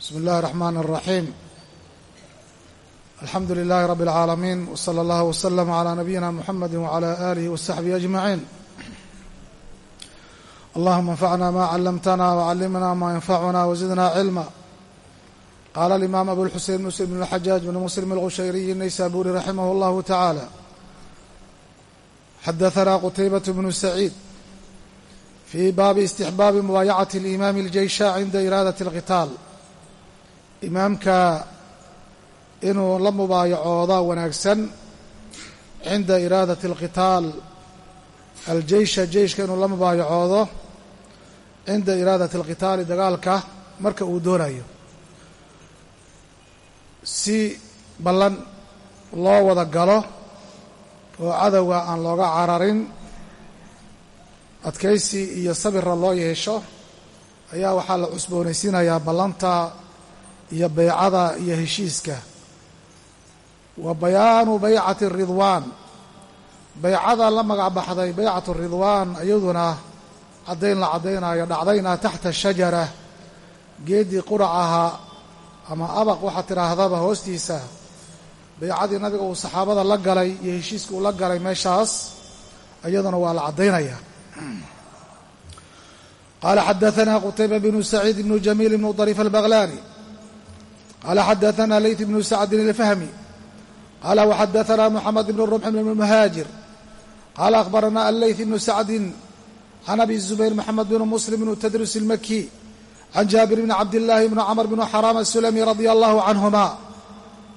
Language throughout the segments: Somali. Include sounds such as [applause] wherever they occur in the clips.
bsmi اllahi الرحmn الرaحيم alxamdu لlh رb العاalمين وslى اllه وsلم عlى نبyina mحamd وعlى آlih وصaxبه أجمعين allahuma انfcna ma clمtna وعلمna ma ينfcuna وزidna cilmا qala الإmam أbوالxuseين mسلم بن الxajاaج بن mسلم الغushayriي النaysaburi raximh اllah taعaalى xadaثna qتaybaة بن سعيid fي baabi istixbaabi mubaayacaة الإimaam الjeysha cinda iraadaة الqitaal imaamka inuu la mubaayacooda wanaagsan cinda iraadati alqitaal aljeysha jeyshka inuu la mubaayacoodo cinda iraadati alqitaali dagaalka marka uu doonayo. Si ballan loo wada galo oo cadowga aan looga cararin adkaysi iyo sabira loo yeesho ayaa waxaa la cusboonaysiinayaa ballanta iyo baycada iyo heshiiska. Wa bayaanu baycati ridwaan. Baycada la magac baxday baycatu ridwaan iyaduna caddayn la caddaynayo dhacdayna taxta shajara geeddii qurac ahaa ama abaq waxaad tidhaahdaba hoostiisa. Baycadii nabiga uu saxaabada la galay iyo heshiiska uu la galay meeshaas iyaduna waa la caddaynaya. Qaala xadaثna qutayba bnu saciid bnu jamiil bnu طariif albaglaani qala xadaثna leyt bnu sacdin الfahmi qala wxadaثna mxamed bn rumx bn muhaajir qala akhbarana alleyt bnu sacdin can abi zubayr mxamed bn muslim bn tadrus الmaki can jaabir bn cabdillaahi bn cmr bn xaraam asulami radi allahu canهuma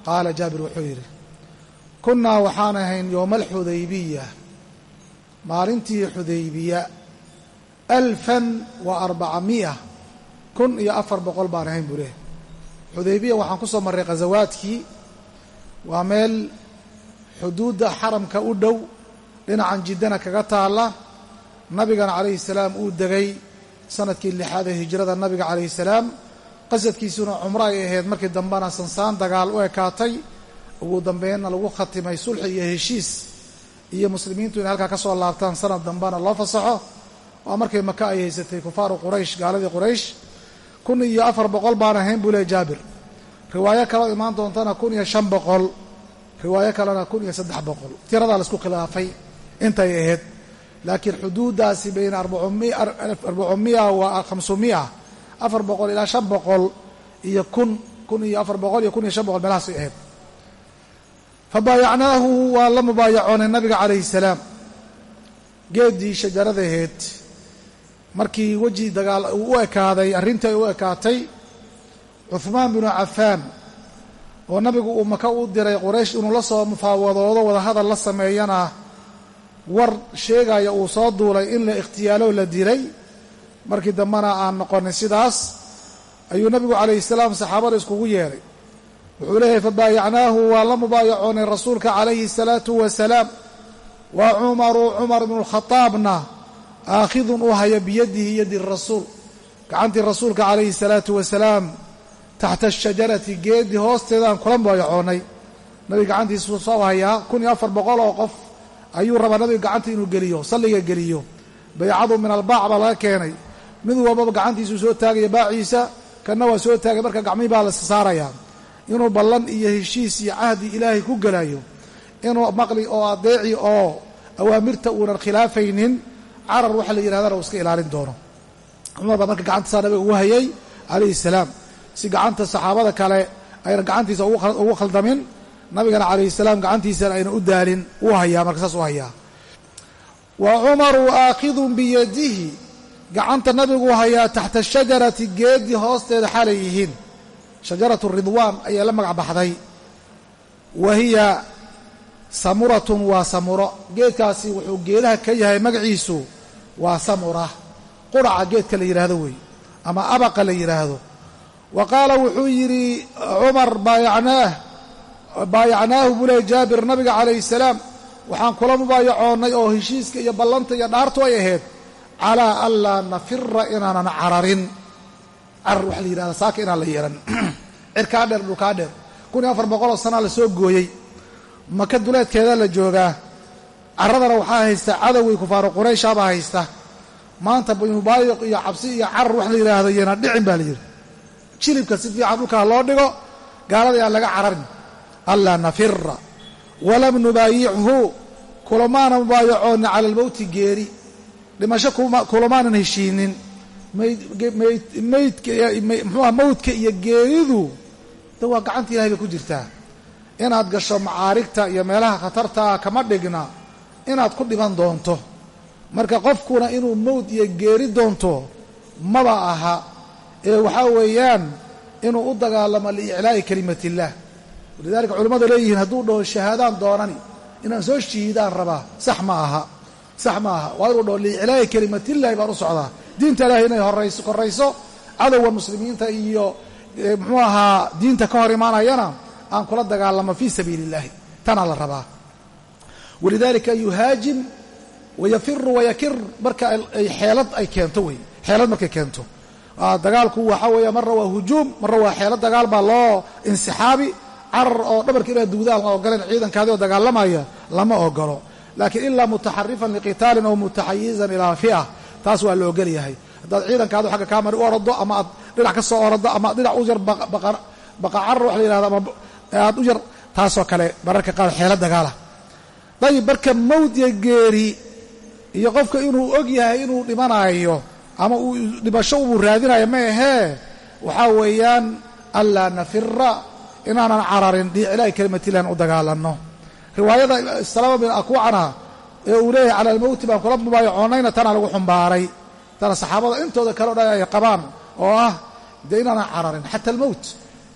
qaala jaabir wuxuu yidhi kunaa waxaan ahayn yowma alxudaybiya maalintii xudaybiya alfan wa arbacami'a kun iyo afar boqol baan ahayn buu leh xudaybiya waxaan ku soo marray khasawaadkii waa meel xuduudda xaramka u dhow dhinacan jiddana kaga taalla. Nabigana calayhi salaam uu degay sannadkii lixaad ee hijrada nabiga calayhi salaam. Qasadkiisuna cumro ay ahayd markii dambena sansaan dagaal u ekaatay. Ugu dambeynna lagu khatimay sulxi iyo heshiis iyo muslimiintu inay halkaa ka soo laabtaan sanad dambena loo fasaxo. Waa markay maka ay haysatay kufaaru quraysh gaaladii quraysh kun iyo afar boqol baan ahayn buu leey jaabir. Riwaayo kaleo imaan doontana kun iyo shan boqol. Riwaayo kalena kun iyo saddex boqol. Tiradaa la isku khilaafay. Intay ahayd. Laakiin xuduuddaasi bayna arbacumia wa khamsumi'a afar boqol ilaa shan boqol iyo kun kun iyo afar boqol iyo kun iyo shan boqol meelahaasay ahayd. Fabaayacnaahu waa la mubaayacoonay nabiga calayhi salaam. Geeddii shajaradaheed markii weji dagaal uu u ekaaday arrintii ay u ekaatay cuhmaan binu cafaan oo nabigu uu maka u diray quraysh inuu la soo mufaawadoodo wadahadal la sameeyana war sheegaya uu soo duulay in la ikhtiyaalo la dilay. Markii dambena aan noqonin sidaas ayuu nabigu calayhi salaam saxaabada iskugu yeedhay wuxuu leeyahay fabaayacnaahu waa la mubaayacoonay rasuulka calayhi salaatu wasalaam. Wa cumaru cumar bnu lkhadaabna aakhidun u haya biyadihi yadi rasuul. Gacantii rasuulka calayhi salaatu wasalaam taxta ashajarati geeddii hoosteedaan kula mubaayacoonnay nabiga gacantiisuu soo hayaa kun iyo afar boqol oo qof. Ayuu rabaa nabiga gacantii inuu geliyo salliga geliyo. Baycadu min albaac baa laga keenay. Mid walbaba gacantiisuu soo taagaya baaciisa kanna waa soo taagay marka gacmihii baa la saarayaa inuu ballan iyo heshiis iyo cahdi ilaahay ku gelayo inuu maqli oo adeeci oo awaamirta uunan khilaafaynin carar waxa la yidhahdana uu iska ilaalin doono. Cumar baa marka gacantiisaa nabiga ugu hayay calayhi salaam. Si gacanta saxaabada kale ayna gacantiisa ugu khaldamin nabigana calayhi salaam gacantiisana ayna u daalin uu hayaa marka saas u hayaa. Wa cumaru aakhidun biyadihi gacanta nabigu hayaa taxta shajarati geeddii hoosteeda xaalay yihiin. Shajaratu ridwaan ayaa la magac baxday. Wa hiya samuratun waa samuro. Geedkaasi wuxuu geedaha ka yahay magaciisu waa samura. Quraca geedka la yidhaahdo wey ama abaqa la yidhaahdo wa qaala wuxuu yidhi cumar baayacnaah baayacnaahu buu leey jaabir nabiga calayhi salaam waxaan kula mubaayacoonnay oo heshiiska iyo ballanta iyo dhaartu ay ahayd calaa an laa nafira inaanan cararin. Carar waxa la yidhahda saaka inaan la yeehan cirkaa [clears throat] dheer dhulkaa dheer. Kun iyo afar boqoloo sanaa la soo gooyey. Maka duleedkeeda la joogaa carradana waxaa haysta cadowgii kufaaru qurayshaabaa haysta. Maanta mubaayiq iyo cabsi iyo carar wax la yidhaahdo iyana dhicin baa la yidhi. Jilibka si fiican dhulkaa loo dhigo gaalada aan laga cararin. Allaa nafira walam nubaayichu kulamaana mubaayacoonna cala almowti geeri. Dhimasho kulamaanan heshiinin. Mxuuha mawdka iyo geeridu de waa gacanta ilahay bay ku jirtaa. Inaad gasho macaarigta iyo meelaha khatartaa kama dhigna inaad ku dhiman doonto. Marka qofkuna inuu mawd iyo geeri doonto maba aha. Ee waxaa weeyaan inuu u dagaalamo liiclaa'i kelimatillah walidaalika culimmadu leeyihiin hadduu dhaho shahaadaan doonani inaan soo shihiidaan rabaa sax ma aha sax ma aha. Waa inuu dhaho liiclaa'i kelimatillahi baan u socdaa. Diinta ilaahay inay horayso korayso cadowga muslimiinta iyo muxuu ahaa diinta ka hor imaanayana aan kula dagaalamo fii sabiili illahi tanaa la rabaa walidaalika yuhaajim wayafiru wayakir marka ay xeelad ay keento wey xeelad markay keento dagaalku waxaa weeya marna waa hujuum marna waa xeelad dagaal baa loo insixaabi carar oo dhabarka inaa dugdaan la ogoleen ciidankaadi oo dagaalamaya lama ogolo laakiin ilaa mutaxarifan liqitaalin aw mutaxayizan ilaa fi'a taas waa la ogol yahay haddaad ciidankaadu agga kaa mari u orado ama aad dhinac ka soo orado ama ad dhinac u yar baqacarar wax la yihahdo ama aad u yar taasoo kale mararka qaar xeelo dagaala dayib marka mawd iyo geeri iyo qofka inuu og yahay inuu dhimanaayo ama uu dhimasho uu raadinayo ma ahee waxaa weeyaan anlaa nafira inaanan cararin dhiicilaahi kelimatilan u dagaalanno. Riwaayada salama bin akwacna ee uu leeyahay cala almowti baan kula mubaayacoonnayna tanaa lagu xumbaaray. Tana saxaabada intooda kale o dhan ay qabaan oo ah dee inaanan cararin xata almowt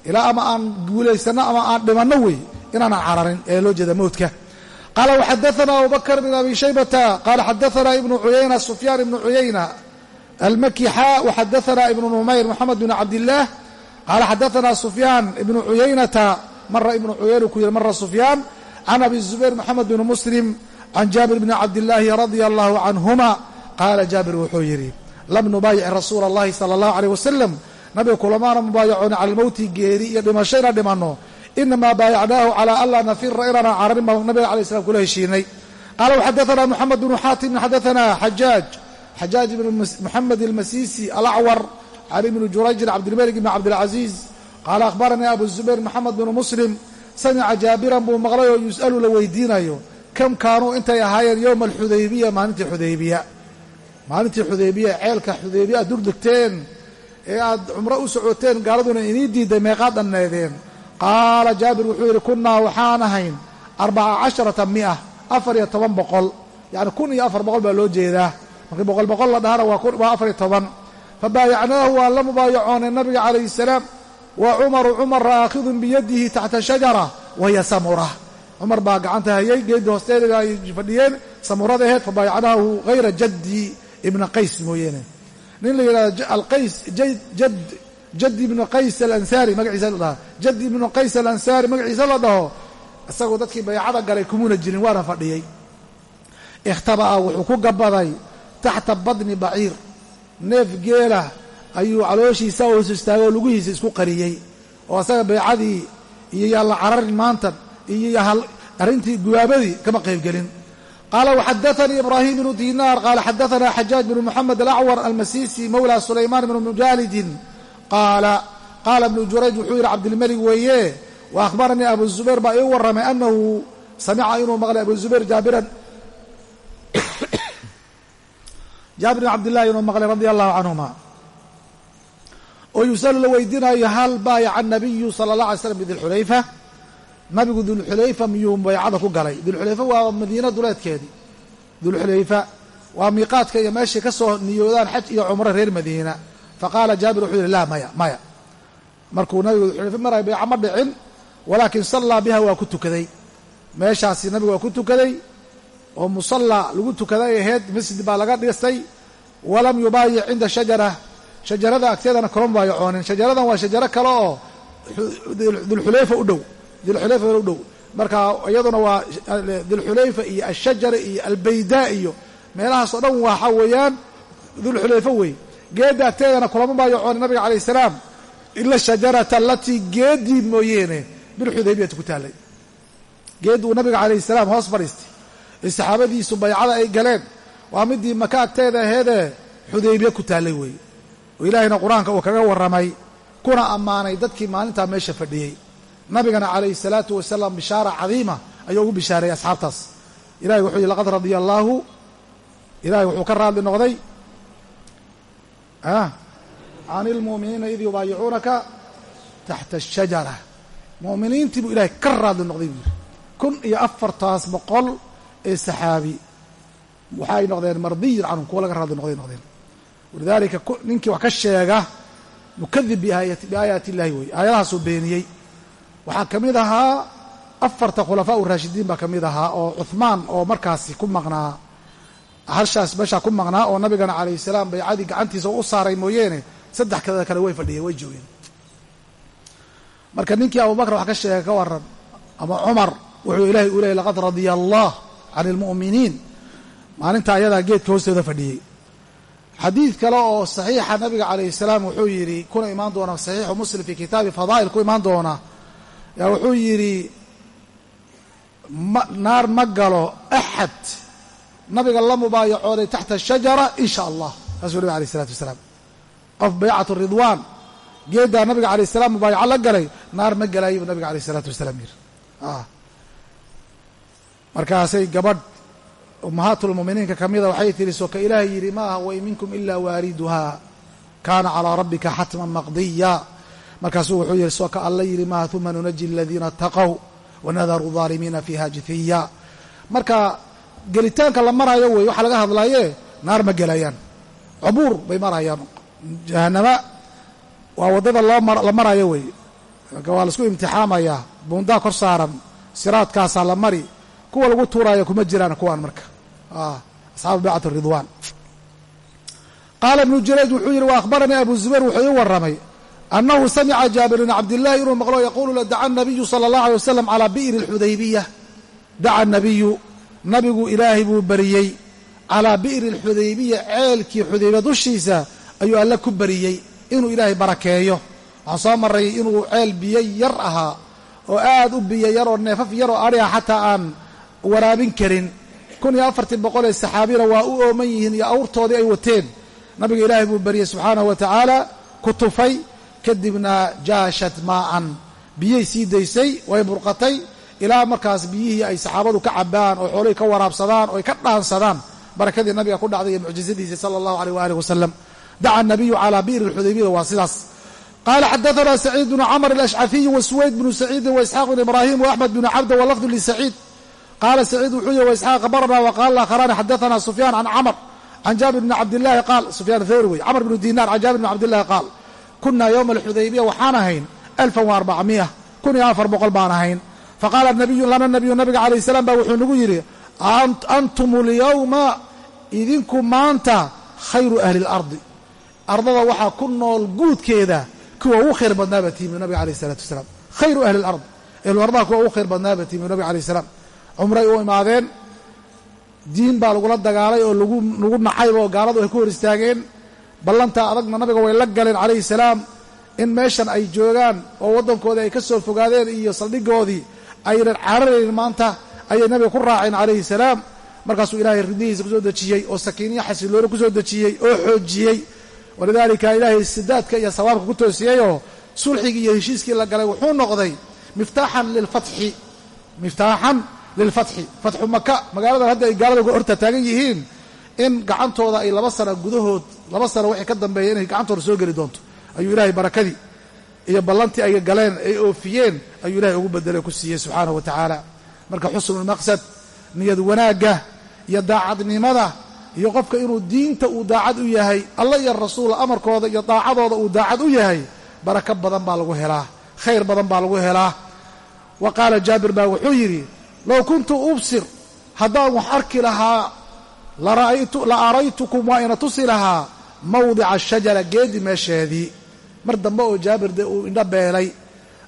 ilaa ama aan guulaysanno ama aan dhimanno wey inaanan cararin ee loo jeeda mowtka qaala waxadaana abu bakr bn abi shaybata qaala xadaana ibnu cuyayna sufyaan ibnu cuyayna almaki xaa waxadaana ibnu numayr moxamed bn cabdillaah qaala xadaana sufyaan ibnu cuyaynata mara ibnu cuyayna ku yiri mara sufyaan can abi zubayr moxamed bn muslim can jaabir bni cabdillaahi radia allahu canhuma qaala jaabir wuxuu yidhi lam nubaayic rasuula allahi sala allahu aleyh wasalam nabiga kulamaana mubaayacoona cala almowti geeri iyo dhimasho inaan dhimanno inamaa baayacnaahu calaa anlaa nafira inaanan cararin baan nabiga alay slam kula heshiinay qaala waxadaana moxamed bnu xaatim xadaana xajaaj xajaaj ibn moxamed almasiisi alacwar can ibni jurayjin cabdilmalik ibni cabdilcaziiz qaala akhbaranii abu zubayr moxamed bnu muslim samica jaabiran buu maqlay oo yus'alu la weydiinayo kam kaanuu intay ahaayeen yowma alxudaybiya maalintii xudaybiya maalintii xudaybiya ceelka xudaybiya aad durdegteen ee aad cumro u socoteen gaaladuna inii diiday meeqaad dhanneedeen qaala jaabir wuxuu yidhi kunnaa waxaan ahayn arbaca casharata mi'a afar iyo toban boqol. Yacni kun iyo afar boqol baa loo jeedaa. Markii boqol boqol la dhahana waa afar iyo toban. Fa baayacnaahu waan la mubaayacoonay nabiga calayhi salaam wa cumaru cumara aakhidun biyadihi taxta shajara wahiya samura. Cumar baa gacanta hayay geeddi hoosteeda ay fadhiyeen samurada aheyd fa baayacnaahu hayra jaddi ibna qays mooyeene nin la yidhahdo alqays jad jad ibnu qays alansaari magaciisa la dhahaa jad ibnu qays alansaari magaciisa la dhaho. Isagoo dadkii baycada galay kumuna jirin waana fadhiyey ikhtaba'a wuxuu ku gabaday taxta badni baciir. Neef geela ayuu calooshiisa hoos istaagay oo lugihiisa isku qariyey oo asaga baycadii iyo yaalla cararin maantan iyo arrintii gubaabadii kama qaybgelin qaala waxadaanii ibraahim bnu dinaar qaala xadaana xajaaj bnu moxamed alacwar almasiisi mawla sulaymaan bnu mujaalidin qaala qaala ibnu jurayj wuxuu yidhi cabdilmelig weeye wa akhbaranii abu zubayr baa ii warramay anahu samica inuu maqlay abu zubayr jaabiran. [coughs] Jaabir bn cabdillahi inuu maqlay radia allahu canhuma oo yusalu la weydiinayo hal baayaca anabiyu sala allah alay slam bidilxulayfa nabigu dulxulayfa miyuu baycada ku galay. Dulxulayfa waa madiina duleedkeedii dulxulayfa waa miiqaadka iyo meeshay ka soo niyoodaan xaj iyo cumro reer madiina faqaala jaabir wuxuu yidhi laa maya maya markuu nabigu maraya bayca ma dhicin walaakin sallaa biha waa ku tukaday meeshaasi nabigu waa ku tukaday oo musalla lagu tukaday ahayd masjid baa laga dhistay walam yubaayic cinda shajara shajarada agteedana kama mubaayacoonin shajaradan waa shajaro kale oo dulxulayfa u dhow dulxulayfa u dhow marka iyaduna waa dulxulayfa iyo ashajara iyo albaydaa iyo meelahaasoo dhan waxa weeyaan dulxulayfa wey geedda agteedana kulama mubaayacoonin nabiga calayh salaam ila shajarata alatii geeddii mooyeene bilxudaybiyati ku taallay. Geed uu nabiga calayhi salaam hoos fadhiistay. Ee saxaabadiisu baycada ay galeen waa midii maka agteeda aheedee xudaybiye ku taallay weeye oo ilaahayna qur'aanka uu kaga warramay kuna ammaanay dadkii maalintaa meesha fadhiyey nabigana calayhi salaatu wasalaam bishaara cadiima ayuu ugu bishaareeyey asxaabtaas. Ilahay wuxuu yihi laqad radiya allaahu ilahay wuxuu ka raadli noqday can ilmu'miniina id yubaayicuunaka taxta ashajara mu'miniintii buu ilahay ka raadli noqday buu yidhi. Kun iyo afartaas boqol ee saxaabi. Waxay noqdeen mardiyin canhum kuwa laga raadli noqday noqdeen. Walidaalika ninkii wax ka sheega mukadib biaayaati illahi wey aayadahaasuu beeniyey. Waxaa ka mid ahaa afarta khulafaa u raashidiin baa ka ahaa oo cuhmaan oo markaasi ku maqnaa halshaas meeshaa ku maqnaa oo nabigana calayhi salaam baycadii gacantiisa u saaray mooyeene saddex kada kale way fadhiyeen way joogeen marka ninkii abubakar wax ka sheega ka waran ama cumar wuxuu ilaahay u leeyay laqad radiya allah can ilmu'miniin maalinta ayadaa geedka hoosteeda fadhiyey. Xadiid kale oo saxiixa nabiga calayhi salaam wuxuu yidhi kuna imaan doona saxiixu muslim fii kitaabi fadaa'il ku imaan doona. Yaa wuxuu yidhi naar ma galo axad nabiga la mubaayacooday taxta ashajara in sha allah saasuu nabi alayh isalaatu wasalaam. Qof baycatu ridwaan. Geeddaa nabiga alayh salaam mubaayaco la galay naar ma galayo buu nabiga alayh isalaatu wasalaam yidhi. Markaasay gabadh ummahaatulmu'miniinka ka mida waxay tihi soo ka ilaahay yidhi ma aha minkum ilaa waariduhaa kaana calaa rabbika xatman maqdiya. Markaasuu wuxuu yihi soo ka alla yidhi maaha uma nunaji aladiina ataqow wanadaru aalimiina fiiha jithiya. Marka gelitaanka la maraayo wey waxa laga hadlaaye naar ma gelayaan. Cubuur bay marayaan. Jahanama waa waddada loola maraayo wey. Marka waa la isku imtixaamayaa buundaa kor saaran siraadkaasaa la mari kuwa lagu tuuraayo kuma jiraan kuwaan marka. Asxaabu baycat ridwan qaala ibnu jurayj wuxuu yidhi wa akhbaranii abu zubayr wuxuu ii warramay annahu samica jaabir bn cabdillahi inuu maqlo yaquulu ladaca nabiyu sala allahu alay wasalam calaa bi'ri alxudaybiya daca nabiyu nabigu ilaahay buu bariyey. Calaa bi'ri alxudaybiya ceelkii xudaybiya dushiisa ayuu alle ku bariyey inuu ilaahay barakeeyo. Waxaan soo maray inuu ceel biyo yar ahaa oo aad u biyo yar oo neefaf yar oo adhiga xataa aan waraabin karin. Kun iyo afartii boqol ee saxaabina waa u ooman yihiin iyo awrtoodii ay wateen. Nabiga ilaahay buu bariyey subxaanahu wa tacaala ku tufay kadibna jaashat maa'an biyay sii daysay way burqatay ilaa markaas biyihii ay saxaabadu ka cabaan oo xoolihii ka waraabsadaan oo ay ka dhaansadaan barakadii nabiga ku dhacday iyo mucjizadiisii sala allahu aleyh waaalih wasalam daca nabiyu calaa bi'ri alxudaybiyada waa sidaas. Qaala xadaثna saciid bnu camr alashcafiy wasuwayd bnu saciidin waisxaaq bn ibrahim waaxmed bnu cabd walafdu lisaciid. Qaala saciid wuxuu yihi waisxaaq abarna waqaala akharani xadaثna sufyaan can camr can jaabir bni cabdillahi qaal. Sufyaan thawri wey bnu dinar can jaabir bni cabdillahi qaal kunaa yowma alxudaybiya waxaan ahayn alfan wa arbacmiya kun iyo afar boqol baan ahayn faqaala nabiyu lana nabiyu nabiga calayh salaam baa wuxuu nagu yidhi antum lyowma idinku maanta khayru ahli lardi ardada waxaa ku nool guudkeeda kuwa ugu khayr badnaaba tiimiyu nabiga alayh salatu wasalaam. Khayru ahli lard ehluardaha kuwa ugu khayr badnaaba tiimiyu nabiga alayh salaam. Cumray u imaadeen diin baa lagula dagaalay oo lagu lagu nacayba oo gaaladu ay ku hor istaageen. Ballantaa adagna nabiga way la galeen calayhi salaam in meeshan ay joogaan oo waddankooda ay ka soo fogaadeen iyo saldhigoodii aynan cararayn maanta ayay nabiga ku raaceen calayhi salaam. Markaasuu ilaahay ridihiisa ku soo dejiyey oo sakiiniyo xasilooni ku soo dejiyey oo xoojiyey. Walidaalika ilaahay sidaadka iyo sawaabka ku toosiyeyoo sulxigii iyo heshiiskii la galay wuxuu noqday miftaaxan lilfatxi miftaaxan lilfatxi fatxu maka magaaladan hadda ay gaalada horta taagan yihiin in gacantooda ay laba sana gudahood laba sano wixii ka dambeeya inay gacantooda soo geli doonto. Ayuu ilaahay barakadii iyo ballantii ay galeen ay oofiyeen ayuu ilahay ugu bedelay ku siiyey subxaanahu wa tacaala. Marka xusnulmaqsad niyad wanaagga iyo daacadnimada iyo qofka inuu diinta uu daacad u yahay alla iyo rasuul amarkooda iyo daacadooda uu daacad u yahay barako badan baa lagu helaa khayr badan baa lagu helaa. Wa qaala jaabir baa wuxuu yidhi low kuntu ubsir haddaan wax arki lahaa la araytukum waa ina tusi lahaa mawdica ashajara geedi meesheedii mar dambe oo jaabir dee uu indho beelay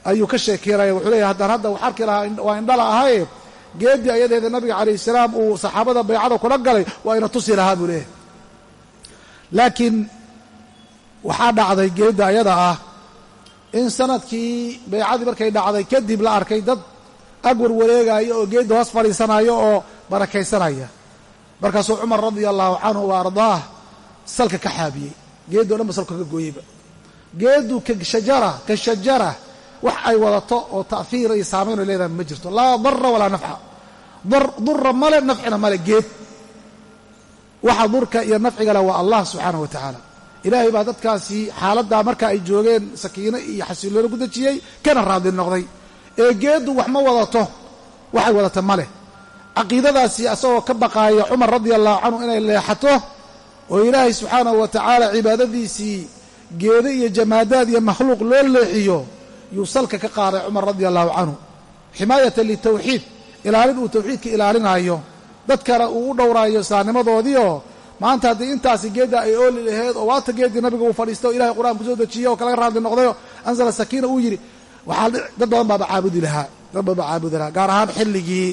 ayuu ka sheekeynaya wuxuu leeyahy haddaan hadda wax arki lahaa waa indhala ahaye geeddii ayadeeda nabiga calayhi salaam uu saxaabada baycada kula galay waa ina tusi lahaa buu leeyahay. Laakiin waxaa dhacday geedda ayada ah in sannadkii baycadii markay dhacday kadib la arkay dad agwar wareegaya oo geedda hoos fadhiisanaya oo barakaysanaya. Markaasuu cumar radia allahu canhu wa ardaah salka ka xaabiyey. Geeddo dhan ba salka ka gooyeyba geedu ka shajara ka shajara wax ay wadato oo ta'hiira iyo saamayn ay leedahay ma jirto. Laa dara walaa nafca dura male nafcina male geed. Waxa durka iyo nafciga leh waa allah subxaanahu wa tacaala ilaahay baa dadkaasi xaaladdaa marka ay joogeen sakiino iyo xasilooni ku dejiyey kana raadli noqday. Ee geeddu wax ma wadato waxay wadata ma leh. Caqiidadaasi asagoo ka baqaaya cumar radia allahu canhu inay leexato oo ilaahay subxaanahu wa tacaala cibaadadiisii geedo iyo jamaadaad iyo makhluuq loo leexiyo yuu salka ka qaaday cumar radia allahu canhu. Ximaayatan litawxiid ilaalin uu tawxiidka ilaalinaayo. Dadkana uu u dhowraayo islaamnimadoodiioo maanta haddii intaasi geedda ay ooli laheyd oo waata geeddii nabiga uu fadhiista o ilahay qur'aan ku soo dejiye oo kalaga raadli noqdayo ansala sakiina uu yidhi waxaa dad badan baaba caabudi lahaa dad badan baa caabudi lahaa gaar ahaan xilligii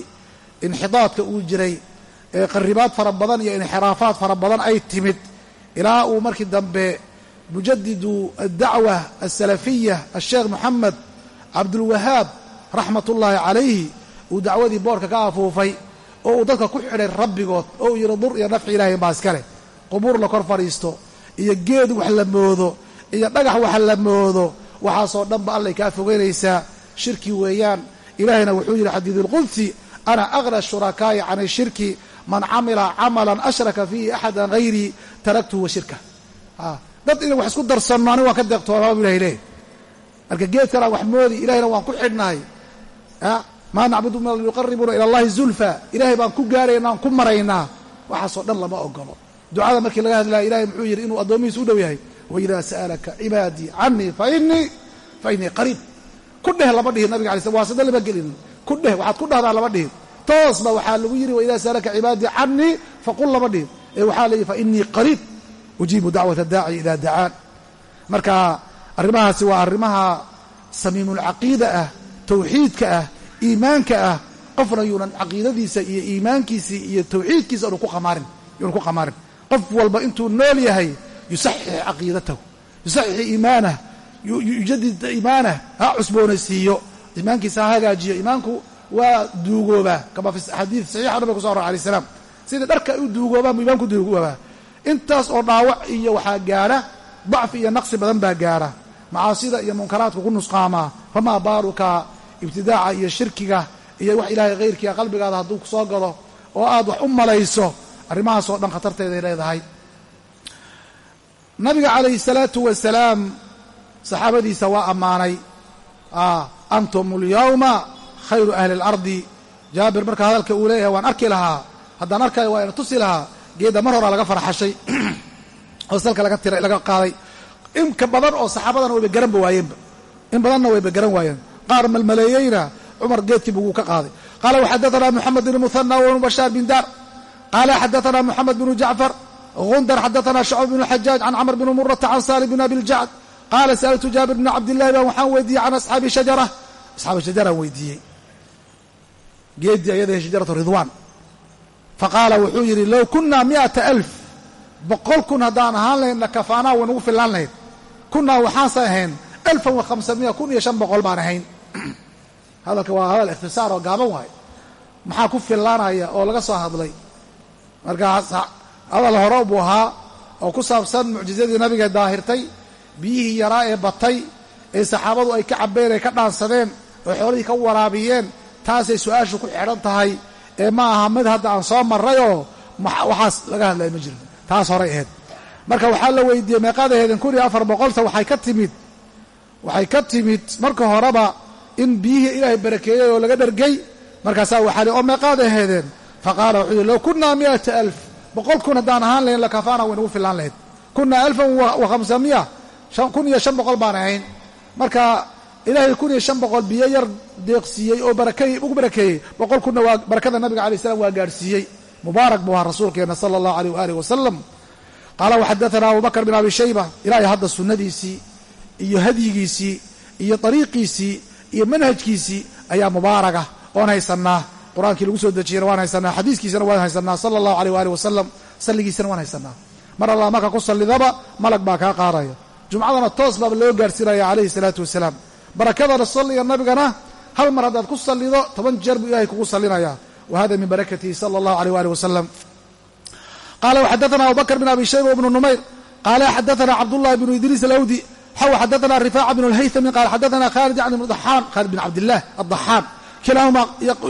inxidaadka uu jiray ee qaribaad fara badan iyo inxiraafaad fara badan ay timid. Ilaa uu markii dambe mujadidu addacwa alsalafiya asheekh moxamed cabdulwahaab raxmat ullaahi calayhi uu dacwadii boorka ka afuufay oo uu dadka ku xidhay rabbigood oo uu yidhi dur iyo nafci ilaahay baa iskale qubuur la kor fadhiisto iyo geed wax la moodo iyo dhagax wax la moodo waxaasoo dhanba allay kaa fogeynaysaa shirki weeyaan ilaahayna wuxuu yidhi xadiidulqudsi ana aghna shurakaa'i can ishirki man camila camalan ashraka fiihi axadan hayrii taraktuhu wa shirka dad ina wax isku darsanno ani waan ka deeqtoonaa bu ilahay leeyahy marka geedkanaan wax moodi ilahayna waan ku xidhnahay. Maa nacbudu min yuqaribuuna ila allahi zulfa. Ilahay baan ku gaaraynaa ku maraynaa. Waxaasoo dhan lama ogolo ducada markii laga hadlaya ilahay muxuu yidhi inuu addoomihiisa u dhow yahay. Waidaa sa'alaka cibaadii canii fainii fa innii qariib. Ku dheh lama dhihin nabiga alay slam waasida lama gelin? Ku dheh waxaad ku dhahdaa lama dhihin. Toos ba waxaa lagu yidhi waidaa sa'alaka cibaadii canii faqul lama dhihin. Ee waxaa layihi fa innii qariib ujiibu dacwata daaci idaa dacaan marka arrimahaasi waa arrimaha samiimulcaqiida ah tawxiidka ah iimaanka ah. Qofna yuunan caqiidadiisa iyo iimaankiisii iyo tawxiidkiisa ku qamaarin yuunan ku qamaarin. Qof walba intuu nool yahay yusaxix caqiidatahu yusaxix iimaanah yujadid iimaanah ha cusboonaysiiyo. Iimaankiisa ha hagaajiyo. Iimaanku waa duugoobaa kama fi xadiid saxiixa nabiga kuso aror alay salaam sida dharka u duugoobaan buu iimaanku duugoobaa intaas oo dhaawac iyo waxaa gaadha dacfi iyo naqsi badan baa gaadha macaasida iyo munkaraadka ku nusqaamaa famaa baaluka ibtidaaca iyo shirkiga iyo wax ilaahay khayrkiia qalbigaada hadduu ku soo galo oo aad wax u malayso arrimahaas oo dhan khatarteeday leedahay. Nabiga calayhi salaatu wasalaam saxaabadiisa waa ammaanay. Antum alyawma khayru ahli اlardi jaabir marka hadalka uu leeyahay waan arki lahaa. Haddaan arkayo waa ina tusi lahaa geeda mar horaa laga faraxashay [clears throat] oo salka laga tira laga qaaday. Inka badan oo saxaabadana wayba garanba waayeenba in badanna wayba garan waayeen. Qaar malmaleeyeyna cumar geedkiiba wuu ka qaaday. Qaala waxadaanaa moxamed bn muhana wbnu bashaar bin daar qaala xadaanaa moxamed bnu jacfar gundar xadaanaa shacb bnu xajaaj can camr bn murata can saalim bn abi ljacd qaala sa'altu jaabir bn cabdillahi baan waxaan weydiiyey can asxaabi shajara asxaabi shajaraan weydiiyey. Geedii ayada shajaratu ridwaan faqaala wuxuu yidhi low kunaa miata alf. Boqol kun haddaan ahaan lahayn lakafaanaa way nagu fillaan lahayd. Kunaa waxaanse ahayn alfan wa khamsamiya kun iyo shan boqol baan ahayn. [clears throat] Hadalka waa hadal ikhtisaar oo gaaban waayo maxaa ku fillaanaya oo laga soo hadlay? Markaas hadal hore buu ahaa oo ku saabsan mucjizadii nabiga daahirtay biyihii yaraa ee batay ee saxaabadu ay ka cabbeen ay ka dhaansadeen oo xoolihii ka waraabiyeen taasay su'aashu ku xidhan tahay ee ma aha mid hadda aan soo marrayoo waxaas laga hadlaya ma jirin. Taas horay ahayd. Marka waxaa la weydiiyey meeqaad aheedeen kun iyo afar boqolta waxay ka timid waxay ka timid marka horeba in biyihii ilaahay barakeeyey oo laga dhargay. Markaasaa waxaa li oo meeqaad aheedeen faqaala wuxuu yidhi low kunaa mi'ata alf boqol kun haddaan ahaan lahayn lakafaana way nagu fillaan lahayd. Kunaa alfan wa khamsamiya kun iyo shan boqol baan ahayn. Marka ilaahay kun iyo shan boqol biyo yar deeqsiiyey oo barakay ugu barakeeyey boqol kunna waa barakada nabiga alay slam waa gaadhsiiyey. Mubaarak buu ahaa rasuulkeena sala allahu aleyh waaalih wasalam qaala waxadaana abubakr bin abi shayba ilaahay hadda sunnadiisii iyo hadyigiisii iyo dariiqiisii iyo manhajkiisii ayaa mubaaraga oon haysanaa qur'aankii lagu soo dejiyena waan haysanaa xadiiskiisana waan haysanaa sala allahu aleyh waali wasalam salligiisana waan haysanaa mar allah marka ku sallidaba malag baa kaa qaadaya. Jumcadana toos baaba loo gaarhsiinaya calayhi salaatu wasalaam barakadana salliga nabigana hal mar haddaad ku sallido toban jeer buu ilahay kugu salinayaa wa hada min barakatihi sala allahu aleyh waalih wasalam qala wxadatana abubakr bn abi shayba bnu numayr. Qala xadaana cabdullahi bnu idriis alawdi. Xaw xadaana rifaca bn lhaytami qala xadaana khalid yani aan khalid bin cabdillah addaxaan kilaahuma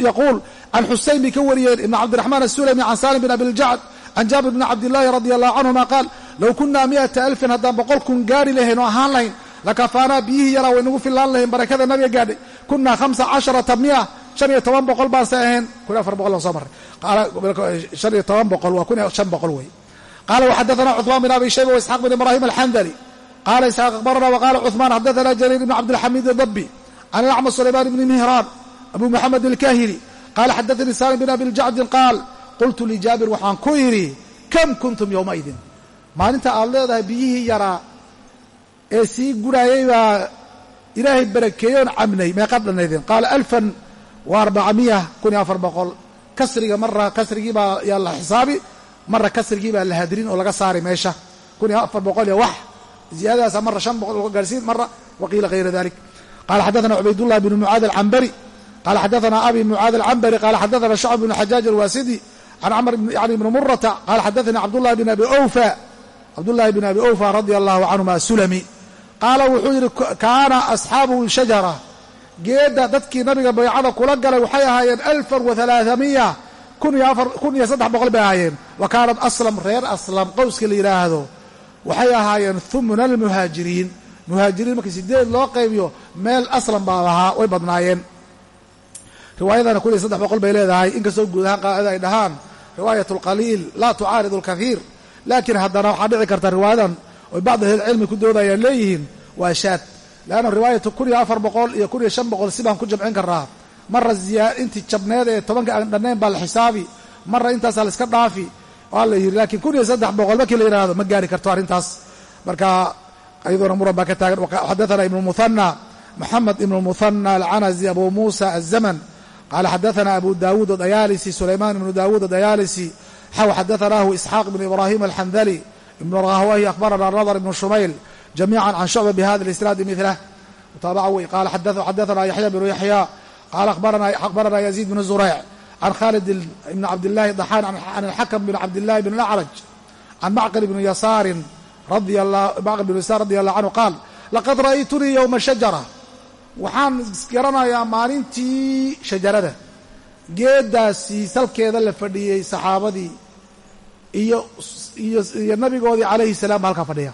yaquul can xuseyn bay ka wariyeen ibn cabdiraxmaan asulami can salim bin abi ljacd can jaabir bn cabdillahi radi allahu canhuma qaal low kunaa miata alfin haddaan boqol kun gaari lahayn oo ahaan lahayn lakafaanaa biyihii yaraa waynagu fillaan lahayn barakada nabiga gaadhay. Kunaa hamsa casharata mia shan iyo toban boqol baanse ahayn. Kun afar boqol aan soo marray. Shan iyo toban boqol waa kun iyo shan boqol wey. Qaala waxadaanaa cuثmaan bin abi shayba waisxaaq bin ibraahim alxandali qaala isxaaq akbarana waqaala cuثmaan xadaanaa jariir ibn cabdilxamiid dabi can ilacma sulaymaan ibni mihraan abu muxamed ilkahili qaala xadaanii salim bin abi ljacdin qaal qultu lijaabir waxaan ku idhi kam kuntum yowmaidin maalinta aad leedahay biyihii yaraa ee sii guraayay baa ilaahay barakeeyey oon cabnay meeqaad dhannaydeen qaala alfan wa arbacamiya kun iyo afar boqol kasriga marra kasrigii baa yaa la xisaabi marra kasrigii baa la hadrin oo laga saari meesha kun iyo afar boqol iyo wax ziyaadadaasa marra shan boqol oo gaarsiin marra waqiila hayra dalik qala xadaثana cubaydullahi bn mucaad alcambari qala xadaثana abi mucaad alcambari qala xadaثana shacb bn xajaaj alwaasidi can camr yani ibni murata qala xadaثani cabdullahi bn abi awfa cabdullahi bn abi awfa radia allahu canhuma asulami qaala wuxuu yidhi kaana asxaabu shajara. Geedda dadkii nabiga baycada kula galay waxay ahaayeen alfan wa alaahamiya kun iyo saddex boqol bay ahaayeen. Wa kaanat aslam reer aslam qowska la yidhaahdo waxay ahaayeen humuna almuhaajiriin. Muhaajiriin markii sideed loo qaybiyo meel aslam baa lahaa way badnaayeen. Riwaayadana kun iyo saddex boqol bay leedahay inkastoo guud ahaan qaacida ay dhahaan riwaayat alqaliil laa tucaaridu alkathiir laakiin haddana waxaa dhici karta riwaayadan oy bacd ahlilcilmi ku doodaya leeyihiin waa shaad. Leanna riwaayatu kun iyo afar boqol iyo kun iyo shan boqol si baan ku jamcin karnaa marra intii jabneed ee tobanka aan dhannayn baa la xisaabi. Marra intaasaa la iska dhaafi. Waa la yidhi laakiin kun iyo saddex boqol markii la yidhahdo ma gaari karto arrintaas. Marka iyadoona muran baa ka taagan. Xadathana ibnu muhanna moxamed ibnu muhanna alcanazi abu muusa azaman qaala xadathana abu daawuud adayaalisi sulaymaan ibnu daawuud adayaalisi xaw xadahanaahu isxaaq ibnu ibraahim ibn rahwahi akhbarana nadr ibn shumayl jamiica can shucba bihada اlisnaadi milah mutaabaca wey qala xadaثana yaxya bnu yaxya qala akhbarana yaziid bn zurayc can khalid ibn cabdillahi daxaan can alxakm bn cabdillahi bn acraj can macqil bn yasaarin macqil bn yasaar radi allahu canhu qaal laqad ra'aytunii yowma shajara. Waxaan isgaranayaa maalintii shajarada. Geedaasii salkeeda la fadhiyey saxaabadii iyo iyo nabigoodii calayhi salaam ba halkaa fadhiya.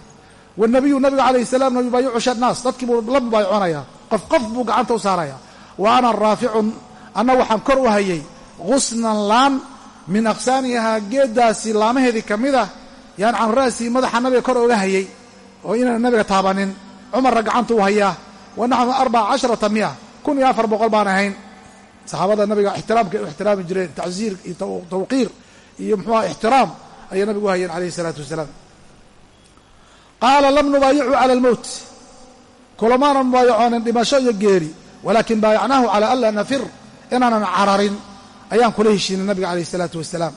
Wanabiyu nabiga calayhi salaamna yubaayicu naas. Dadkii buu la mubaayiconaya qof qof buu gacanta u saaraya. Wa ana raaficun anna waxaan kor u hayay qusnan laan min aqsaanihaa geedaasi laamaheedii ka mid ah. Yaan can ra'sii madaxa nabiga kor oga hayay oo inaan nabiga taabanin. Cumarna gacanta u hayaa. Wa naxnu arbaca casharata miya kun iyo afar boqol baan ahayn. Saxaabada nabiga ixtiraamka u ixtiraami jireen tacziir iyo tawqiir iyo muxuuha ixtiraam ayay nabigu u hayeen calayhi isalaatu wasalaam. Qaala lam nubaayicu cala almowt kulamaana mubaayacoonin dhimasho iyo geeri walaakin baayacnaahu calaa an laa nafir inaanan cararin ayaan kula heshiinay nabiga calayh isalaatu wasalaam.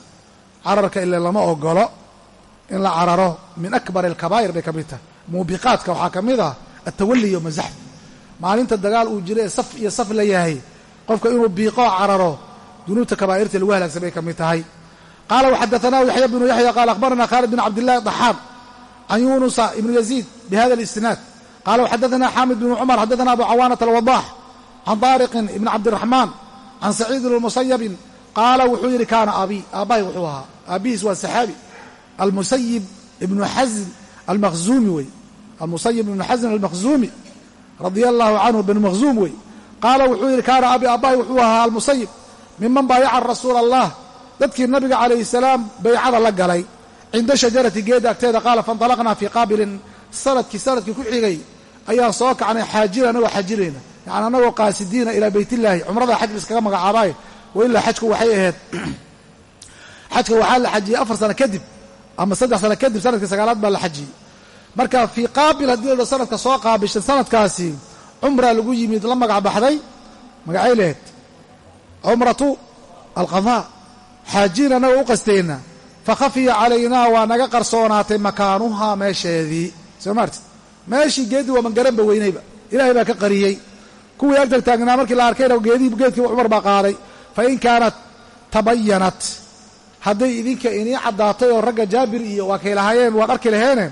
Cararka ile lama ogolo in la cararo min akbar alkabaa'ir bay ka mid tahay. Muubiqaadka waxaa ka mid ah altawali iyo mazaxf maalinta dagaal uu jiro ee saf iyo saf la yahay qofka inuu biiqoo cararo dunuubta kabaa'irta lagu halaagsan bay ka mid tahay qala wxadaanah yaxya bnu yaxya qala akhbarana khaalid bn cabdillahi daxaam can yunusa ibnu yaziid bihada اlisnaad qala wxadaana xaamid bnu cumar xadaana abu cawaanata alwadax can taariqin ibn cabdiraxmaan can saciidin almusayabin qaala wuxuu yidhi kaana abi aabbahay wuxuu ahaa aabbihiis waa saxaabi almusayib ibnu xazn almahzuumi wey almusayib ibnu xazn almahzuumi radia allahu canhu bnu mahzuum wey qaala wuxuu yidhi kaana abi aabbahay wuxuu ahaa almusayib miman baayaca rasuula allah dadkii nabiga calayhi salaam baycada la galay. Cinda shajarati geeda agteeda qaala fainطalaqnaa fii qaabilin. Sanadkii sannadkii ku xigay ayaan soo kacnay xaajina anagoo xajinayna yani anagoo qaasidiina ilaa beytillaahi cumrada xaj liskaga magacaabaaye wa ilaa xajku waxay ahayd [clears throat] xajka waxaa la xajiyey afar sano kadib ama saddex sano kadib sannadkii sagaalaad baa la xajiyey. Marka fii qaabil haddii la sanadka soo qaabishan sanadkaasi cumraa lagu yimid la magac baxday magacay lehed cumratu alqadaa xaajiin annagoo u qastayna. Fakhafiya calaynaa waa naga qarsoonaatay makaanuhaa meesheedii. Soo maartid meeshii geeddii waa mangaranba weynayba. Ilaahay baa ka qariyey. Kuwii agtag taagnaa markii la arkayna geedii geedkii cumar baa qaaday. Fa in kaanat tabayanat. Hadday idinka inii caddaatay oo ragga jaabir iyo waa kay lahaayeen waad arki laheene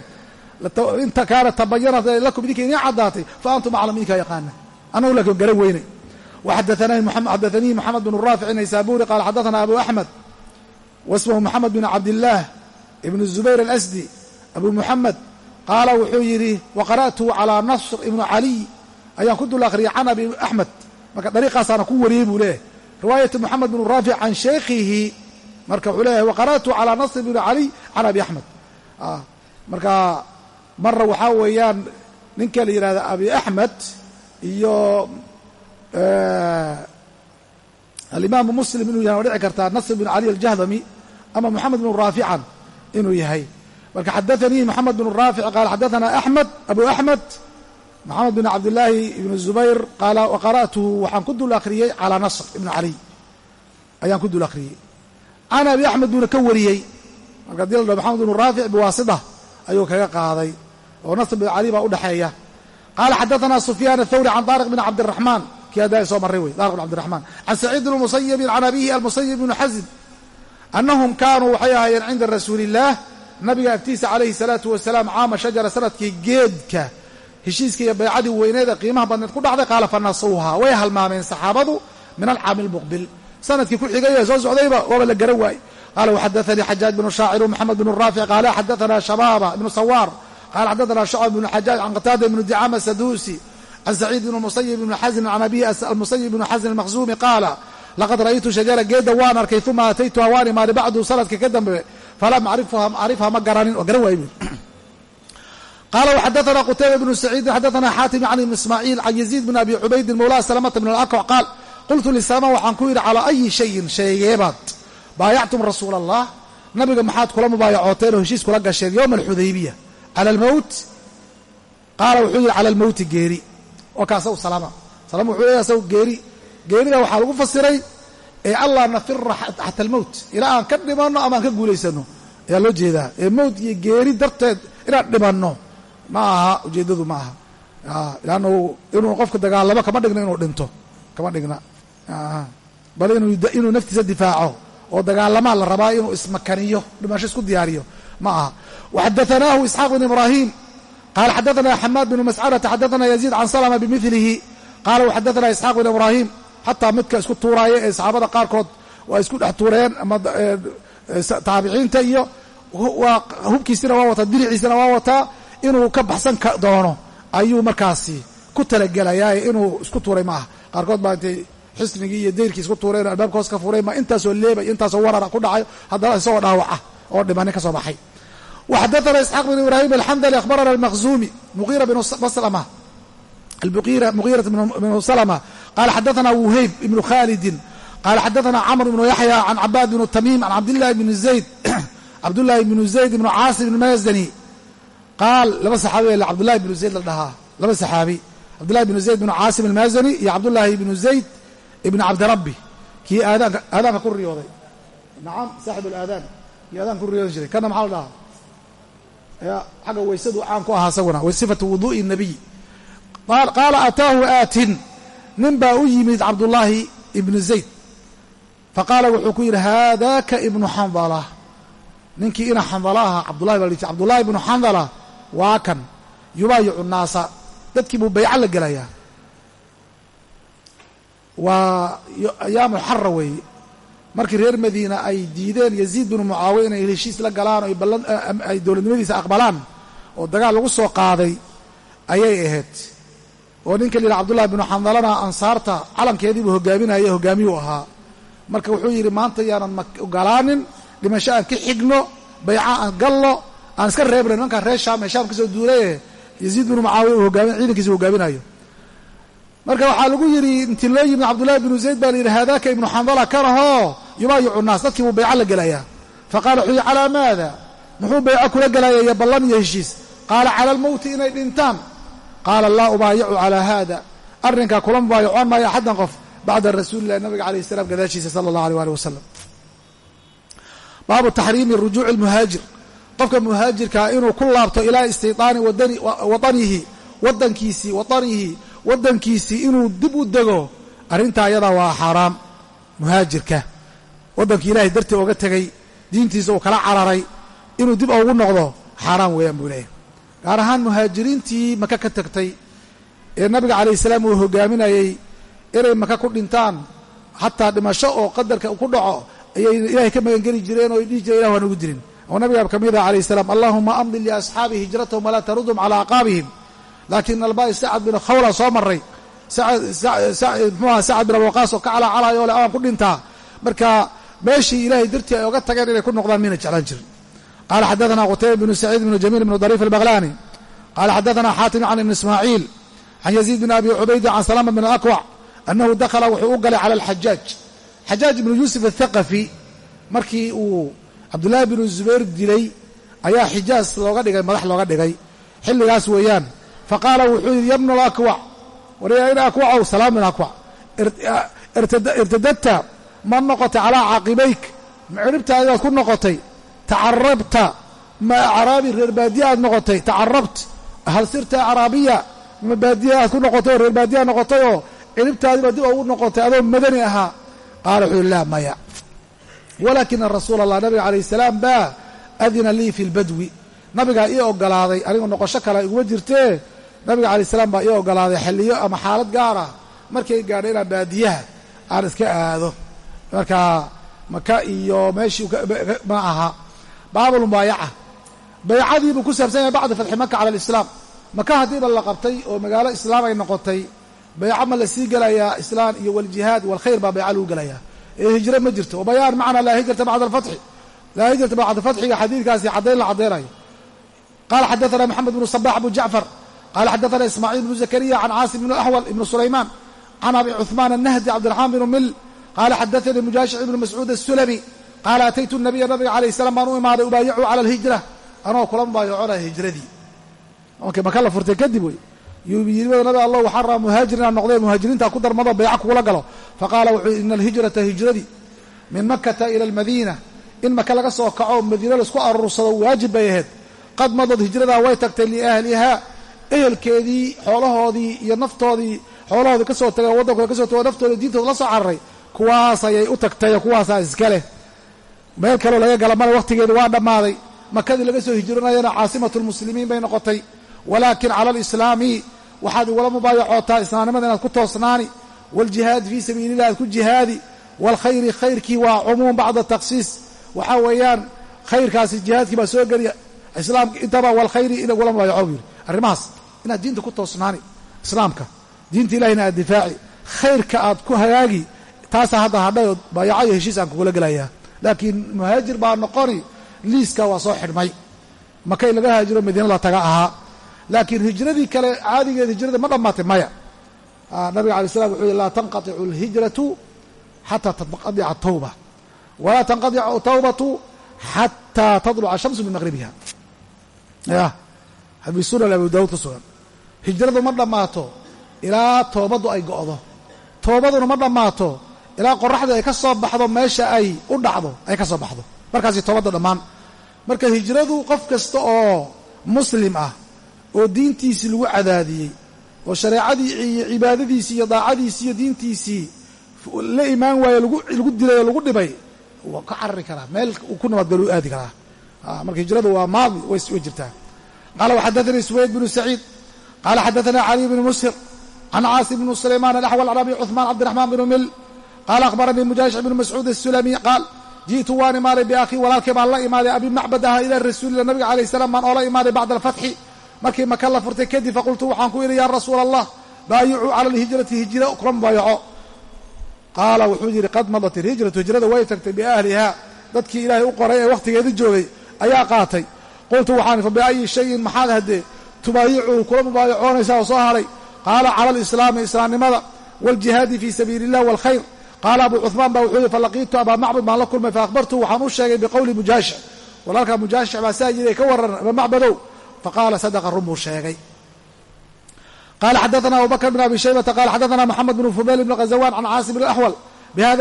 inta kaana tabayanat lakum idinka inii caddaatay fa antum aclam idinka yaqaana annagu laakiin garan weyne xadaanii moxamed bn raafic naysaburi qaala xadaثna abu axmed wasmhu moxamed bn cabdillaah ibn zubayr alasdi abu muxamed qaala wuxuu yidhi waqara'tu calىa nasr ibnu caliy ayaan ku dul akhriyay can abi axmed marka dariiqaasaana ku wariyey buu leeyahy riwaayatu moxamed bn raafic can shaykhihi marka wuxuu leeyahay waqara'tu calىa nasr ibn caliy can abi axmed marka mara waxaa weeyaan ninka la yidhahda abi axmed iyo alimaamu muslim inuu yahay waa dhici kartaa nasr bn cali aljahdami ama moxamed bn raafican inuu yahay marka xadaanii moxamed bn raafic qaala xadaana axmed abu axmed moxamed bn cabdillaahi ibn zubayr qaala waqara'tuhu waxaan ku dul akhriyey calaa nasr ibn caliy ayaan ku dul akhriyey can abi axmed buuna ka wariyey marka haddii la dhaho moxamed bn raafic biwaasida ayuu kaga qaaday oo nasr bn cali baa udhexeeya qaala xadaana sufyaan athawri can daariq bn cabdiraxmaan kii hadda soo marray wey daariq bn cabdiraxmaan can saciid bn musayibin can abihi almusayib bn xazm annahum kaanuu waxay ahaayeen cinda rasuuli illaah nabiga agtiisa calayhi salaatu wasalaam caama shajara sannadkii geedka heshiiska iyo baycadii weyneed ee qiimaha badneed ku dhacday qaala fanasuuha way halmaameen saxaabadu min alcaami lmuqbil sannadkii ku xigay ee soo socdayba waaba la garan waayey qaala waxadaanii xajaaj bnu shaaciru moxamed bnu raafic qaala xadaana shabaaba ibnu sawaar qala xadaana shucb bnu xajaaj can qataada ibnu dicama saduusi can saciid bn musayib ibni xasnin can abihi almusayib ibnu xasnin almaqzuumi qaala laqad ra'aytu shajara geedda waan arkay uma ataytuha waan imaanay bacdu sanadka ka dambe falam acrifha ma garanin oo garan waay qala wxadaana qutayba bnu saciidin xadaana xaatim can ibn ismaaciil can yaziid bn abi cubaydin mawla salamata bn alakwac qaal qultu lisalama waxaan ku yidhi calaa ayi shayin sheegeebaad baayactum rasuula allah nabiga maxaad kula mubaayacooteen oo heshiis kula gasheen yowma alxudaybiya cala almowt qaala wuxuu yidhi cala almowti geeri oo kaasa u salama salama wuxuu leeyahy asagu geeri geerida waxaa lagu fasiray ee allah nafira xata almowt ilaa aan ka dhimanno ama aan ka guulaysano. Ayaa loo jeedaa. Ee mowt iyo geeri darteed inaan dhimanno. Ma aha ujeeddadu ma aha. Lannu inuu qofka dagaalamo kama dhigna inuu dhinto. Kama dhigna. Bal inuu naftiisa difaaco. Oo dagaalamaa la rabaa inuu ismakaniyo dhimasho isku diyaariyo. Ma aha. Waxadaanaahu isxaaq bn ibraahim. Qala xadaana xamaad bnu mascadata xadaana yaziid can salma bimilihi qala waxadaana isxaaq bn ibraahim xataa midka isku tuuraaya ee saxaabada qaarkood waa isku dhex tuureen ama taabiciinta iyo hubkiisina waa wataa diriciisina waa wataa inuu ka baxsan doono. Ayuu markaasi ku talagelayaa inuu isku tuuray ma aha qaarkood baa intay xisnigii iyo dayrkii isku tuureen albaabka hoos ka furay ma intaasoo leebay intaasoo warara ku dhacayo haddana isagoo dhaawaca oo dhimani ka soo baxay. Waxadaana isxaaq bn ibraahim alxandali akhbarana almaqzumi muqira maslama mugiira bnu salma qala xadaana wuhayb ibnu khalidin qala xadaana camr ibnu yaxya can cabaad bn tamiim can cabdillahi bn zayd cabdullaahi bnu zayd ibnu caasim ibn mazani qaal laba saxaabi ee cabdullahi bnu zayd la dhahaa laba saxaabi cabdullahi bnu zayd bnu caasim almazani iyo cabdullaahi ibnu zayd ibn cabdirabbi kii aadaanka aadaanka ku riyooday nacam saaxib alaadaan kii aadaanka ku riyoodan jiray kana maxaa la dhahaa ya xagga weysadu caan ku ahaa isaguna wa sifatu wuduu'i nabiy qaala ataahu aatin nin baa u yimid cabdullaahi ibnu zayd. Faqaala wuxuu ku yidhi haadaka ibnu xandala ninkii ina xandala ahaa cabdullahi baa la cabdullahi ibnu xandala waa kan yubaayicu nnaasa. Dadkii buu bayco la gelayaa. Waa ayaamu xara weeye. Markii reer madiina ay diideen yaziid binu mucaawiya inay heshiis la galaan o ay dowladnimadiisa aqbalaan oo dagaal lagu soo qaaday ayay ahayd oo ninka la yidhaha cabdullahi binu xandalana ansaarta calankeediibuu hogaaminaya hogaamiyuu ahaa. Marka wuxuu yidhi maanta yaanan ogolaanin dhimasho aan ka xigno bayca aan gallo aan iska reebna nimankaan reer shaam ee shaam ka soo duulaye yaziid binu mucaawiya uu hogaamin ciidankiisa hogaaminayo. Marka waxaa lagu yidhi intii loo yimid cabdullahi binu zayd baa la yidhi haadaka ibnu xandala kanahoo yubaayicu nnaas dadkii buu bayco la gelayaa. Faqala wuxuu yidhi calaa maada? Muxuu bayco kula gelaya iyo ballan iyo heshiis. Qaala cala almowti inay dhintaan qaala laa ubaayicu calaa haada arrinkaa kula mubaayacoon maayo axaddan qof bacda rasuulillahi nabiga calayh salam gadaashiisa sala allah aleh ali wasalam baabu taxriimi rujuuci lmuhaajir qofka muhaajirkaa inuu ku laabto ilaa istitaani wadanihi wadankiisii watanihi waddankiisii inuu dib u dego arrintaa ayadaa waa xaaraam muhaajirka waddankii ilaahay dartii oga tegey diintiisa uu kala cararay inuu dib ugu noqdo xaaraam weeyaan buu leeyahy gaar ahaan muhaajiriintii maka ka tagtay ee nabiga calayhi salaam uu hogaaminayey inay maka ku dhintaan xataa dhimasho oo qadarka ku dhaco ayay ilaahay ka magangeli jireen oo dhihi jireen ilah waa nagu dirin. Oo nabiga ka mid ah calayhi salaam allahuma amdi liasxaabi hijratahum walaa tarudhum calaa aqaabihim. Laakiin albaai sacad bin khawla soo maray muxuaha sacad bin abwaqaas oo ka calacalayo le aan ku dhintaa. Marka meeshii ilaahay dartii ay oga tageen inay ku noqdaan mina jeclaan jirin qala xadaثna qutayba bnu saciid bnu jamiil bnu dariif albaqlani qala xadaثna xaatim can ibn ismaaciil can yaziid bin abi cubaydi can salama bn akwac annahu dakhala wuxuu u galay cala alxajaaj xajaaj ibnu yuusuf athaqafi markii uu cabdullaahi binu zubayr dilay ayaa xijaas looga dhigay madax looga dhigay xilligaas weeyaan faqaala wuxuu yidhi yabna alakwac waryaina akwacow salaam bin akwac irtadadta ma noqotay calaa caaqibayk ma ciribtaadaad ku noqotay tacarabta ma acraabi reer baadiya aad noqotay tacarabt hal sirta acraabiya ma baadiya aad ku noqotay oo reer baadiya aad noqotayoo ciribtaadiba dib ugu noqotay adoo madani ahaa qaala wuxuu laa maya walaakina rasuula allah nabiga calayh salaam baa adina lii fi lbadwi nabigaa ii ogolaaday anigu noqosho kale iguma jirtee nabiga calayh salaam baa ii ogolaaday xilliyo ama xaalad gaar ah markay gaadho inaan baadiyaha aan iska aado marka maka iyo meeshii ma aha baabulmubaayaca baycadii buu ku saabsan yahay bacda fatxi maka cala alislaam. Maka haddiiba la qabtay oo magaalo islaam ay noqotay bayca ma la sii gelayaa islaam iyo waljihaad walkhayr baa bayca lagu gelayaa. Ee hijro ma jirto. Wabayaan macnaa laa hijrata bacda alfatxi. Laa hijrata bacda fatxiga xadiidkaasi caddayn la caddaynayo qaala xadaana maxamed bnu sabax bnu jacfar. Qaala xadaana ismaaciil bnu zakariya can caasim ibnu axwal ibnu sulaymaan. Can abi cuhmaan annahdi cabdiraxmaan bnu mil. Qaala xadaanii mujaashic ibnu mascuud asulami qaala ataytu nabiya nabiga alayh salam baan u imaaday ubaayicu cala alhijra anoo kula mubaayaconaya hijradii markay maka la furtay kadib wey yimada nabi allah waxaan rabaa muhaajir inaan noqdee muhaajiriinta ku darmado bayca kugula galo faqaala wuxuu ina alhijrata hijradii min makata ila almadiina in maka laga soo kaco madiina la isku aruursado waajib bay ahayd qad madad hijradaa way tagtay liahlihaa ehelkeedii xoolahoodii iyo naftoodii xoolahoodii ka soo tagay o waddankooda ka so tago naftoodii diintooda la soo cararay kuwaas ayay u tagtay kuwaasaa iska leh meel kaloo laga gala male wakhtigeedi waa dhammaaday. Makadii laga soo hijranayana caasimatu lmuslimiin bay noqotay. Walaakin cala alislaami waxaad igula mubaayacootaa islaamnimada inaad ku toosnaani. Waaljihaad fii sabiililah aad ku jihaadi. Waalkhayri khayrkii waa cumuum bacda takhsiis waxaa weeyaan khayrkaasi jihaadkii baa soo geliya. Islaamka intaba walkhayri in lagula mubaayaco buu yidhi arrimahaas inaad diinta ku toosnaani. Islaamka diinta ilahina aad difaaci. Khayrka aad ku hagaagi taasaa hadda hadhay oo heshiis aan kugula gelayaa laakiin muhaajir baa noqoni liiska waa soo xidhmay. Maka in laga haajiro madiina la taga ahaa. Laakiin hijradii kale caadigeed hijrada ma dhammaatay maya. Nabiga alay slam wuxuu yihi laa tanqaicu alhijratu xataa tanqadica tawba walaa tanqadicu tawbatu xataa tadluca shamsu min maqribiha ya abi sunan abu daawuud ka sugan hijradu ma dhammaato ilaa toobaddu ay go'do. Toobaduna ma dhammaato ilaa qoraxdu ay ka soo baxdo meesha ay u dhacdo ay ka soo baxdo. Markaasi toobadda dhammaan. Marka hijradu qof kasta oo muslim ah oo diintiisii lagu cadaadiyey oo shareecadii iyo cibaadadiisii iyo daacadiisii iyo diintiisii la imaan waayo lagu dilay oo lagu dhibay waa ka carari karaa. Meel uu ku nabadgalo u aadi karaa. Ah, marka hijradu waa maadi way jirtaa. Qaala waxadaanii suweyd bnu saciid qaala xadaanaa caliy bnu mushir can caasi bnu sulaymaan alaxw alcrabi cuثmaan cabdiraxmaan bnu mil qaala akhbaranii mujaahish ibnu mascuud asulami qaal ji'tu waan imaaday biakhii walaalkay baan la imaaday abi macbad aha ilaa rasuulillah nabiga calayh salaam baan oola imaaday bacda alfatxi markii maka la furtay kadib faqultu waxaan ku idhi yaa rasuula allah baayicuu cala alhijrati hijira kula mubaayaco qaala wuxuu yidhi qad madat ilhijratu hijrada way tagtay biahliha dadkii ilaahay u qoray ee wakhtigeeda joogay ayaa qaatay qultu waxaan fa biayi shayin maxaad haddee tubaayicuhu kula mubaayacoonaysaa oo soo hadhay qaala cala alislaami islaamnimada waaljihaadi fii sabiili illah waalkhayr qaala abu cumaan ba wuxuu yihi falaqiitu abaa macbud baan la kulmay faahbartu waxaan u sheegay biqowli mujaashi walaalkaa mujaashi baa saa yiri ka waran aba macbadow faqaala sadaqa run sheegay qala xadaana abubakr bn abi shaybata qala xadaana maxamed bn fudayl bn ghazawaan can caasim bn axwal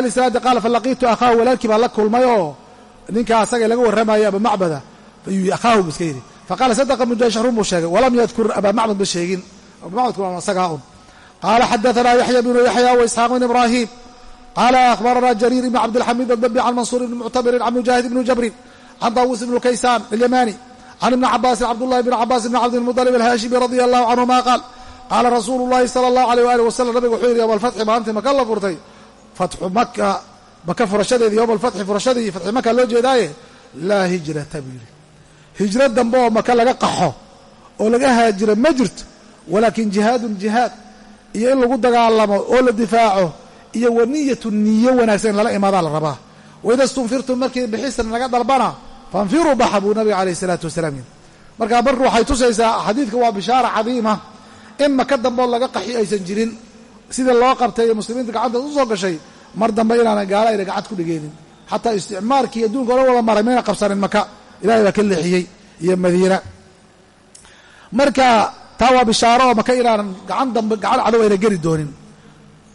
lisnaadi qaala falaqiitu akhaahu walaalkii baan la kulmay oo ninkaa asaga laga warramayo aba macbada akhaahu bu iska yidhi faqala sadaqa mujaashi run sheegay walam yadkur abaa macbud ma sheegin abamacbudku waa isagaa un qaala xadaana yaxya bnu yaxya wa isxaaq ibraahim qala akhbarana jariir ibn cabdilxamiid addabi can mansuur ibni muctabirin can mujaahid ibni jabrin can daawuus ibn kaysaan alyamani can ibni cabaasin cabdullahi bn cabaas bn cabdilmuطalib alhaashimi radia allahu canhuma qaal qaala rasuulu llahi sala allahu aleyh waali wasalam nabigu wuxuu yidhi yowma alfatxi maalintii maka la furtay fatxu maka maka furashadeedi yowma alfatxi furashadii fatxi maka loo jeedaaye laa hijrata buu yidhi hijro dambe oo maka laga qaxo oo laga haajiro ma jirto walaakin jihaadun jihaad iyo in lagu dagaalamo oo la difaaco iyo waniyatu niyo wanaagsan in lala imaadaa la rabaa. Waida stunfirtum markii bixistan naga dalbana fanfiruu baxa buu nabiga calayh isalaatu wasalaam yidhi. Markaa marka waxay tusaysaa xadiidka waa bishaara cadiima. In maka dambeoo laga qaxi aysan jirin. Sida loo qabtay ee muslimiinta gacanta u soo gashay mar dambe inaanan gaala ayna gacad ku dhigeenin xataa isticmaarkii adduunka ola wada maray mayna qabsanin maka ilahay baa ka leexiyey iyo madiina. Marka taa waa bishaaro oo maka inaanan gacan dambe gacan cadow ayna geli doonin.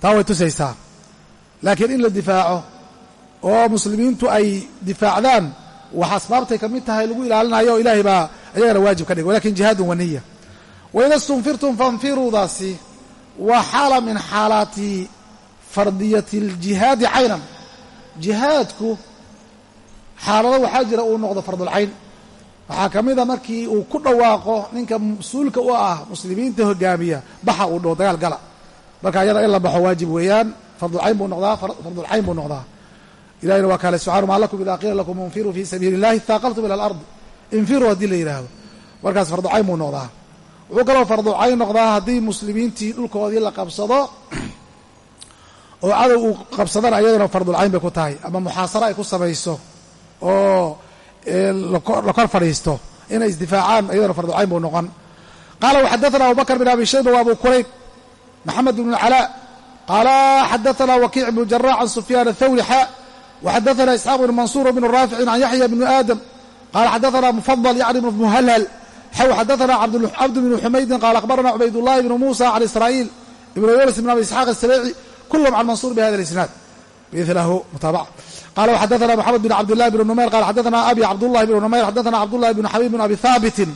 Taa way tusaysaa laakiin in la difaaco oo muslimiintu ay difaacdaan wax asbaabtay ka mid tahay lagu ilaalinayo ilaahay baa ayagana waajib ka dhigay. Walakin jihaadun waniya waida stunfirtum fanfiruudaasi waa xaala min xaalaati fardiyati aljihaadi caynan. Jihaadku xaalado waxaa jira uu noqdo fardulcayn waxaa ka mida markii uu ku dhawaaqo ninka mas'uulka u ah muslimiinta hogaamiya baxa uu dhaho dagaal gala. Marka ayada in la baxo waajib weeyaan fardulcayn buu noqdaa fardulcayn buu noqdaa. Ilahina waa kaale subxana maa lakum ida qiila lakum infiruu fi sabiili اllahi ihaaqaltum ila alardi infiruu haddii la yidhaahdo markaas farducayn buu noqdaa. Wuxuu kaloo farducayn noqdaa haddii muslimiintii dhulkoodii la qabsado [clears throat] oo cadow uu qabsadana ayaduna fardulcayn bay ku tahay ama muxaasaro ay ku samayso oo la kor fadhiisto inay isdifaacaan ayaduna farducayn buu noqon. Qaala waxadaثna abu bakr bn abi shayba wa abu kurayb maxamed bn calaa qaala xadaanaa wakiic ibnu jarax can sufyaan athawri xa waxadaanaa isxaaq bnu mansuur bnu raaficin can yaxya bni aadam qaala xadaanaa mufadal yacni ibnu muhalhal xaw xadaanaa cabd bnu xumaydin qaala akhbarana cubaydullahi bnu muusa can israa'iil ibnu yunis ibn abi isxaaq asabeeci kulhum can mansuur bihada alisnaad biidlahu mutaabaca qala xadaanaa moxamed bn cabdillahi bn numayr qala xadaanaa abi cabdullahi bnu numayr xadaanaa cabdullahi bnu xabiib bn abi haabitin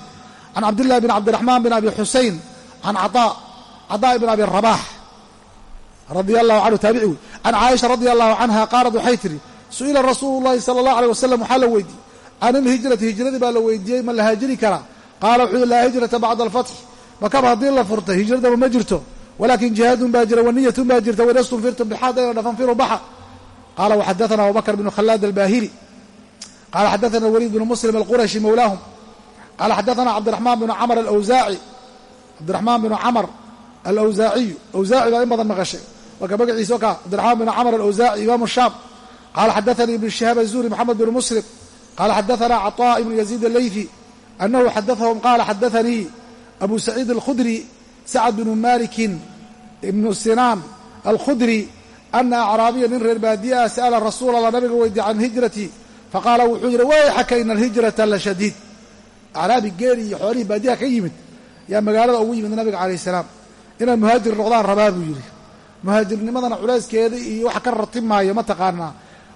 can cabdillahi bn cabdiraxmaan bn abi xusayn can cataa cataa ibn abi rabax radia allahu canhu taabici wey can caaisha radia allahu canha qaalad waxay tidhi su'ila rasuulu llahi sala allahu aleyh wasalam waxaa la weydiiyey. Can ilhijrati hijradii baa la weydiiyey ma la haajiri karaa? Qaala wuxuu yihi laa hijrata bacda alfatx makaba haddii la furtay hijradaba ma jirto. Walaakin jihaadun baa jira waniyatun baa jirta wainastunfirtum bixaad ayna dhafanfiru baxa. Qaala waxadaana abubakr bnu khalaad albaahili. Qala xadaana waliid bnu muslim alqurashi mowlaahum qala xadaana cabdiraxmaan bnu camr alawsaaci cabdiraxmaan binu camr alawsaaciyu awsaaci baa in badan maqashay marka magaciisa ka cabdiraxmaan bnu camr alawsaaci imaamu shaam qala xadaثnii ibn shihaab الzuri mxamed bn muslim qala xadaثna caطاء ibn yaزيid الlayثi anahu xadaثahum qala xadaثanii abu saciid الkhudri sacd bnu maliki ibnu sinaan alkhudri ana acraabiya nin reer baadiya ah sa'la rasuul allah nabiga weydiye can hijrati faqaala wuxuu yidhi wayxaka ina alhijrata la shadiid acraabi geeri iyo xoolihii baadiyaha ka yimid yaa magaalada ugu yimid nabiga calayh salaam inay muhaajir noqdaan rabaa buu yidhi muhaajirnimadana culayskeeda iyo waxa ka ratimaayo ma taqaanaa.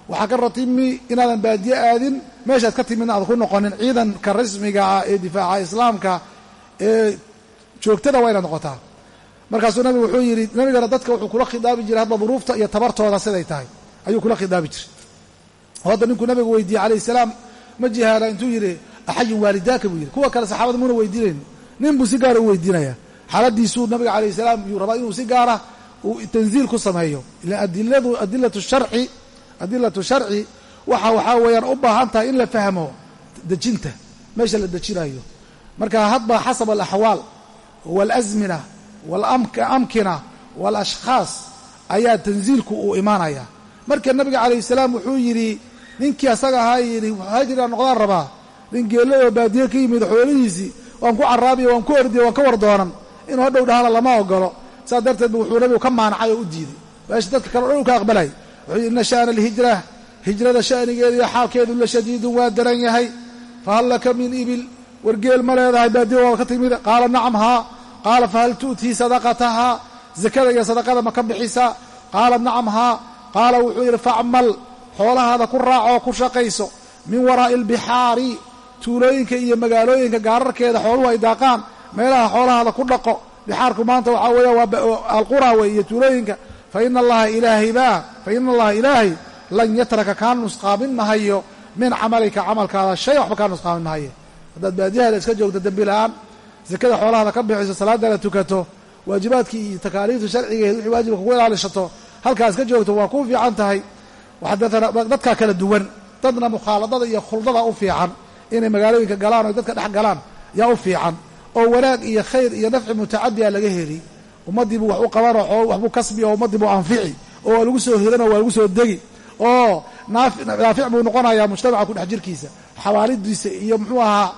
Waxaa ka ratimi inaadan baadiye aadin meeshaad ka timidna aad ku noqonin ciidanka rasmiga ah ee difaaca islaamka ee joogtada waa inaad noqotaa. Markaasuu nabigu wuxuu yidhi nabigana dadka wuxuu kula khidaabi jiray hadba duruufta iyo tabartooda siday tahay. Ayuu kula khidaabi jiray. Oo hadda ninkuu nabigu weydiiyey calayh salaam ma jihaada? Intuu yidhi axayun waalidaaka buu yidhi. Kuwa kale saxaabada muuna weydiinayn nin buu si gaara u weydiinaya xaaladiisuu nabiga calayh salaam yuu rabaa inuu si gaara uu tanziil ku sameeyo. Ila adiladu adilatu sharci adilatu sharci waxa waxaa weeyaan u baahan tahay in la fahmo dejinta. Meesha la dejinayo. Marka hadba xasab alaxwaal waalasmina waalamkina waalashkhaas ayaa tanziilku uu imaanaya. Marka nabiga calayh salaam wuxuu yidhi ninkii asaga ahaa yidhi haajira noqdaan rabaa. Nin geelladoo baadiye ka yimid xoolihiisii waan ku caraabiya waan ku ordiya waan ka war doonan. Inuu hadhow dhahana lama ogolo saas darteed wuxuu nabigu ka maanacay oo u diiday. Meesha dadka kale o dhan u ka aqbalay. Wuxuu ina sha'na alhijra hijrada sha'nigeeda iyo xaalkeedu la shadiidun waa daran yahay. Fahal laka min ibil? Wargeel ma leedahay baadiya ka timid. Qaala nacam haa. Qaala fahal tu'tii sadaqatahaa zakada iyo sadaqada ma ka bixisaa qaala nacam haa. Qaala wuxuu yidhi facmal xoolahaada ku raaco oo ku shaqayso. Min waraa'i albixaari tuulooyinka iyo magaalooyinka gaararkeeda xooluhu ay daaqaan. Meelaha xoolahaada ku dhaqo bixaarku maanta waxaa weeya waa alqura wey iyo tuulooyinka fa ina allaha ilaahaybaa fa ina allaha ilaahay lan yatraka kaa nusqaamin mahayo min camalika camalkaada shay waxba kaa nusqaamin mahaye haddaad baadiyahaada iska joogto dembi la'aan sakada xoolahada ka bixiso salaadana tukato waajibaadkii iyo takaaliifta sharcigeed wixii waajibka kugu ilaalishato halkaas ka joogto waa ku fiican tahay dadkaa kala duwan dadna mukhaaladada iyo khuldada u fiican inay magaalooyinka galaan oo dadka dhex galaan yaa u fiican oo wanaag iyo khayr iyo nafci mutacadiya laga heli. Ummaddiibuu wax u qabanoo waxbuu kasbi oo ummaddiibuu anfici oo waa lagu soo hiranoo waa lagu soo degi. Oo naafic buu noqonayaa mujtamaca ku dhex jirkiisa. Xawaalidiisa iyo muxuu ahaa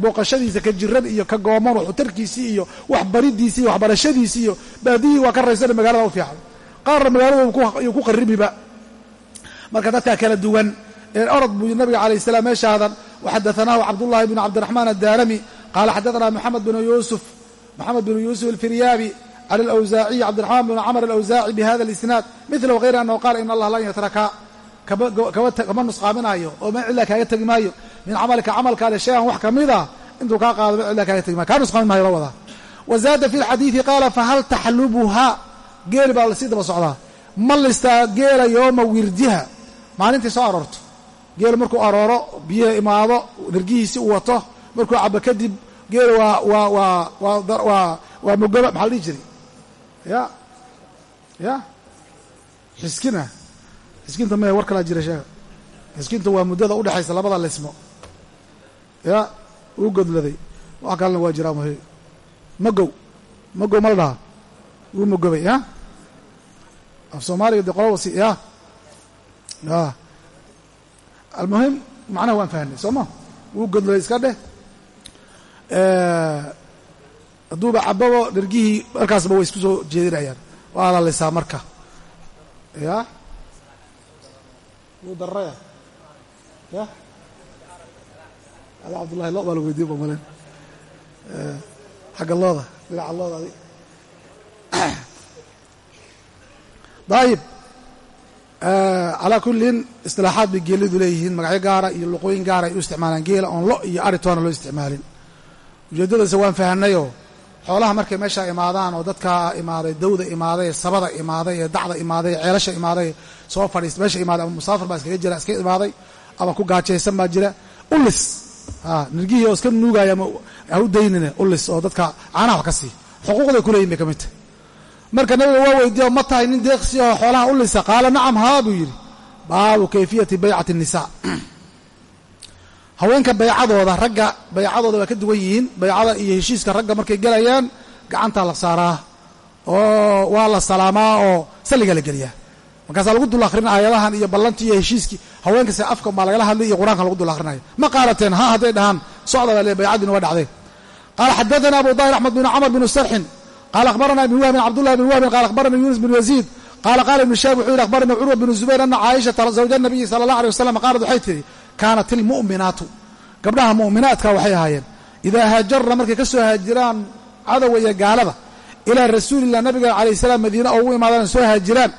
booqashadiisa ka jiran iyo ka gooman waxutarkiisii iyo waxbaridiisii iyo waxbarashadiisii iyo baadiyihii waa ka raysana magaalada u fiican. Qaarna magaalada yuu ku qarribiba. Marka dadkaa kala duwan orod buu nabiga calayh salaam meeshaadan waxadaanaahu cabdullahi bnu cabdiraxmaan addaarami qaala xadaanaa moxamed bnu yuusuf moxamed bnu yuusuf alfiryaabi can alawsaaciyi cabdiraxmaan bnu camr alawsaaci bihada alisnaad milahu hayr annahu qaala in allah lan yatraka kama nusqaaminaayo oo ma cilaa kaaga tegi maayo min camalika camalkaale shay-an wax ka mid a intuu kaa qaado ma cilaa kaaga tegi maayo kaa nusqaamin maayo la wadaa wa zaada fi lxadiidi qaala fahal taxlubuha geeli baa la sii daba socdaa ma listaa geela yooma wirdiha maalintii soo aroorto geelu markuu arooro biyaha imaado nirgihiisi u wato markuu cabo kadib geela waa waa waa waa waa waa mogoba maxaa la dhihi jiray? Ya ya. Xiskina xiskinta maya war kalaa jira sheega xiskinta waa muddada udhexaysa labada lismo. Ya uu godladay. Wax kalena waa jiraa muhi magow magow ma la dhahaa? Wuu mogobay ya. Af soomaaliga de qolaba si ya. Ya. Almuhim macnaha waan fahnay soo ma? Wuu godladay iska dheh hadduuba cababo dhergihii markaasba way isku soo jeedinayaan. Waa la lisaa marka. Ya? Wuu dararaya ya? Ala cabdullahi lo baa lagu weydiin ba malen xagga looda dhinaca looda adig [clears throat] dayib calaa kullin istilaaxaad bay geelidu leeyihiin. Magacyo gaara iyo luqooyin gaara ay u isticmaalaan geela oon lo iyo aritoona loo isticmaalin ujeeddadaase waan fahanayoo xoolaha markay meeshaa imaadaan oo dadkaa imaaday dawda imaaday sabada imaaday ee dacda imaaday ee ceelasha imaaday soo fadhiista meesha imaaday ama musaafir baa iskaga jira iska imaaday ama ku gaajaysan baa jira. Ulis nirgihii oo iska nuugaya ha u daynine ulis oo dadka caanaha ka sii. Xuquuqday kuleeyihin bay ka mid tahay. Marka nabiga waa weydiiya ma tahay nin deeqsi oo xoolaha ulisa qaala nacam haa buu yidhi. Baabu kayfiyati baycati الnisaa [clears throat] haweenka baycadooda ragga baycadooda waa ka duwan yihiin. Baycada iyo heshiiska ragga markay gelayaan gacantaa la saaraa. Oo waa la salaamaa oo salliga la geliyaa. Markaasaa lagu dul akhrina aayadahan iyo ballantii iyo heshiiskii haweenkase afka baa lagala hadlay iyo qur'aanka lagu dul akrinaya ma qaalateen ha hadday dhahaan socda baa le baycadiina waa dhacday. Qaala xadaثana abu dahir axmed bn camr bn sarxin. Qala akhbarana ibn wahbin cabdullahi bn wahbin qala akhbarana yunus bn yaziid. Qaala qala ibnu shaab wuxuu yihi akhbarana curwa bnu zubayr ana caaishata zawja nabiyi sala allah alيh wasalam qaalat waxay tihi kaanat ilmu'minaatu gabdhaha mu'minaadka waxay ahaayeen idaa haajarna markay ka soo haajiraan cadowa iyo gaalada ilaa rasuulilah nabiga calayh salaam madiine oo ugu imaadaan soo haajiraan.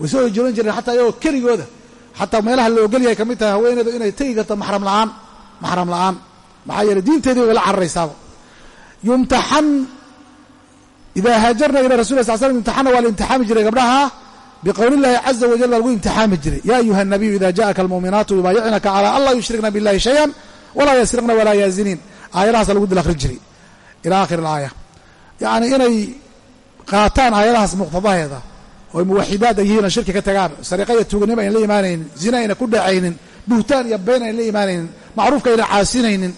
Way soo hijroon jireen xataa iyagoo keligooda xataa meelaha la ogolyahay ka mid tahay haweeneedu inay tegi karto maxram la'aan maxram la'aan. Maxaa yeeley diinteedii way la cararaysaaba yumtaxan idaa haajarna ila rasul sal slm imtixana waa la imtixaami jiray gabdhaha biqowli illahi caza wajal baa lagu imtixaami jiray ya ayuha nabiyu ida jaءaka almuuminaatu yubaayicnaka calى an laa yushrikna biاllahi shaya walaa yasriqna walaa yaaziniin aayadahaasa lagu dil akhrin jiray ila akhir اlaaya yacni inay qaataan aayadahaas muqtadaheeda oy muwaxidaad ay yihiin oo shirki ka tagaan sariqa iyo tuuganimo ayna la imaanaynin zina ayna ku dhacaynin buhtaan iyo been ayna la imaanaynin macruufka ayna caasinaynin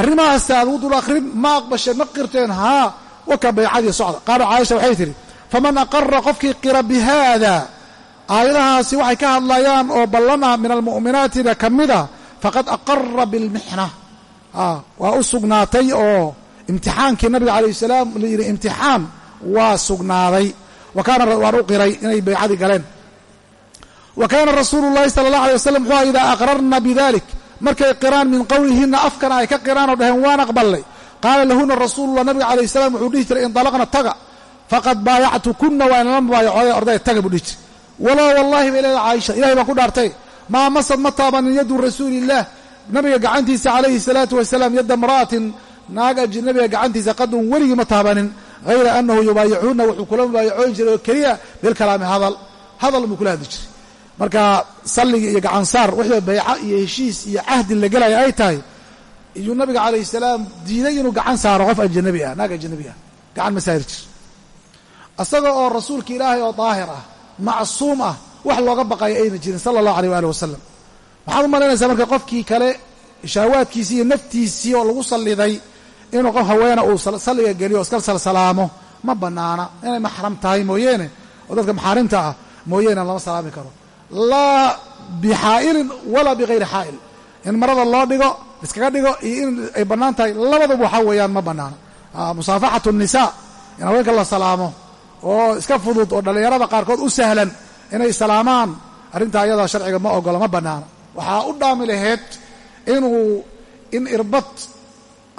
arrimahaasta aad ugu dul akhrin ma aqbasheen ma qirteen haa waka baycadii socda qaala caaisha waxay tidhi faman aqara qofkii qira bi haada aayadahaasi waxay ka hadlayaan oo ballan ah min almu'minaatina ka mida faqad aqara bilmixna. Waa u sugnaatay oo imtixaankii nabiga calayh salaam la yidhi imtixaan waa sugnaaday. Wa kaana waan u qiray inay baycadii galeen. Wa kaana rasuulu llahi sala allah alay wasalam wuxuu aha idaa aqrarna bidalik markay qiraan min qowlihina afkana ay ka qiraan oo dhaheen waan aqbalnay. Qaala lahuna rasuulullah nabiga calayh salaam wuxuu dhihi jiray indalaqna taga faqad baayactukuna waa inala mubaayacooday ordaya taga buu dhihi walaa wallahi bay leeda caaisha ilahay baan ku dhaartay. Maa masad ma taabanin yadu rasuuliillah nabiga gacantiisa calayhi salaatu wasalaam yadda imra'atin naag ajnabiga gacantiisa qadun weligii ma taabanin hayra annahu yubaayicuuna wuxuu kula mubaayacoon jiray oo keliya bilkalaami hadal. Hadal buu kula hadli jiray. Marka salliga iyo gacansaar wixii bayca iyo heshiis iyo cahdi la gelaya ay tahay iyuu nabiga calayhi salaam diiday inuu gacan saaro qof ajanabi ah naag ajanabi ah gacan ma saari jir isaga oo rasuulka ilaahay oo daahir ah macsuum ah wax looga baqayo ayna jirin sala allahu aleyh waali wasalam waxaad u malaynaysaa marka qofkii kale shahwaadkiisii iyo naftiisii oo lagu salliday inuu qof haweena uu salliga geliyo o iska salsalaamo ma bannaana inay maxram tahay mooyeene oo dadka maxaarimta ah mooyeene lama salaami karo. Laa bixaa'ilin walaa bikayri xaa'il. In marada loo dhigo iskaga dhigo iyo in ay bannaan tahay labaduba waxaa weeyaan ma bannaana musaafaxatu nisaa in haweenka la salaamo oo iska fudud oo dhallinyarada qaarkood u sahlan inay salaamaan arrintaa ayadaa sharciga ma ogolo ma bannaana waxaa u dhaami laheyd inuu in irbad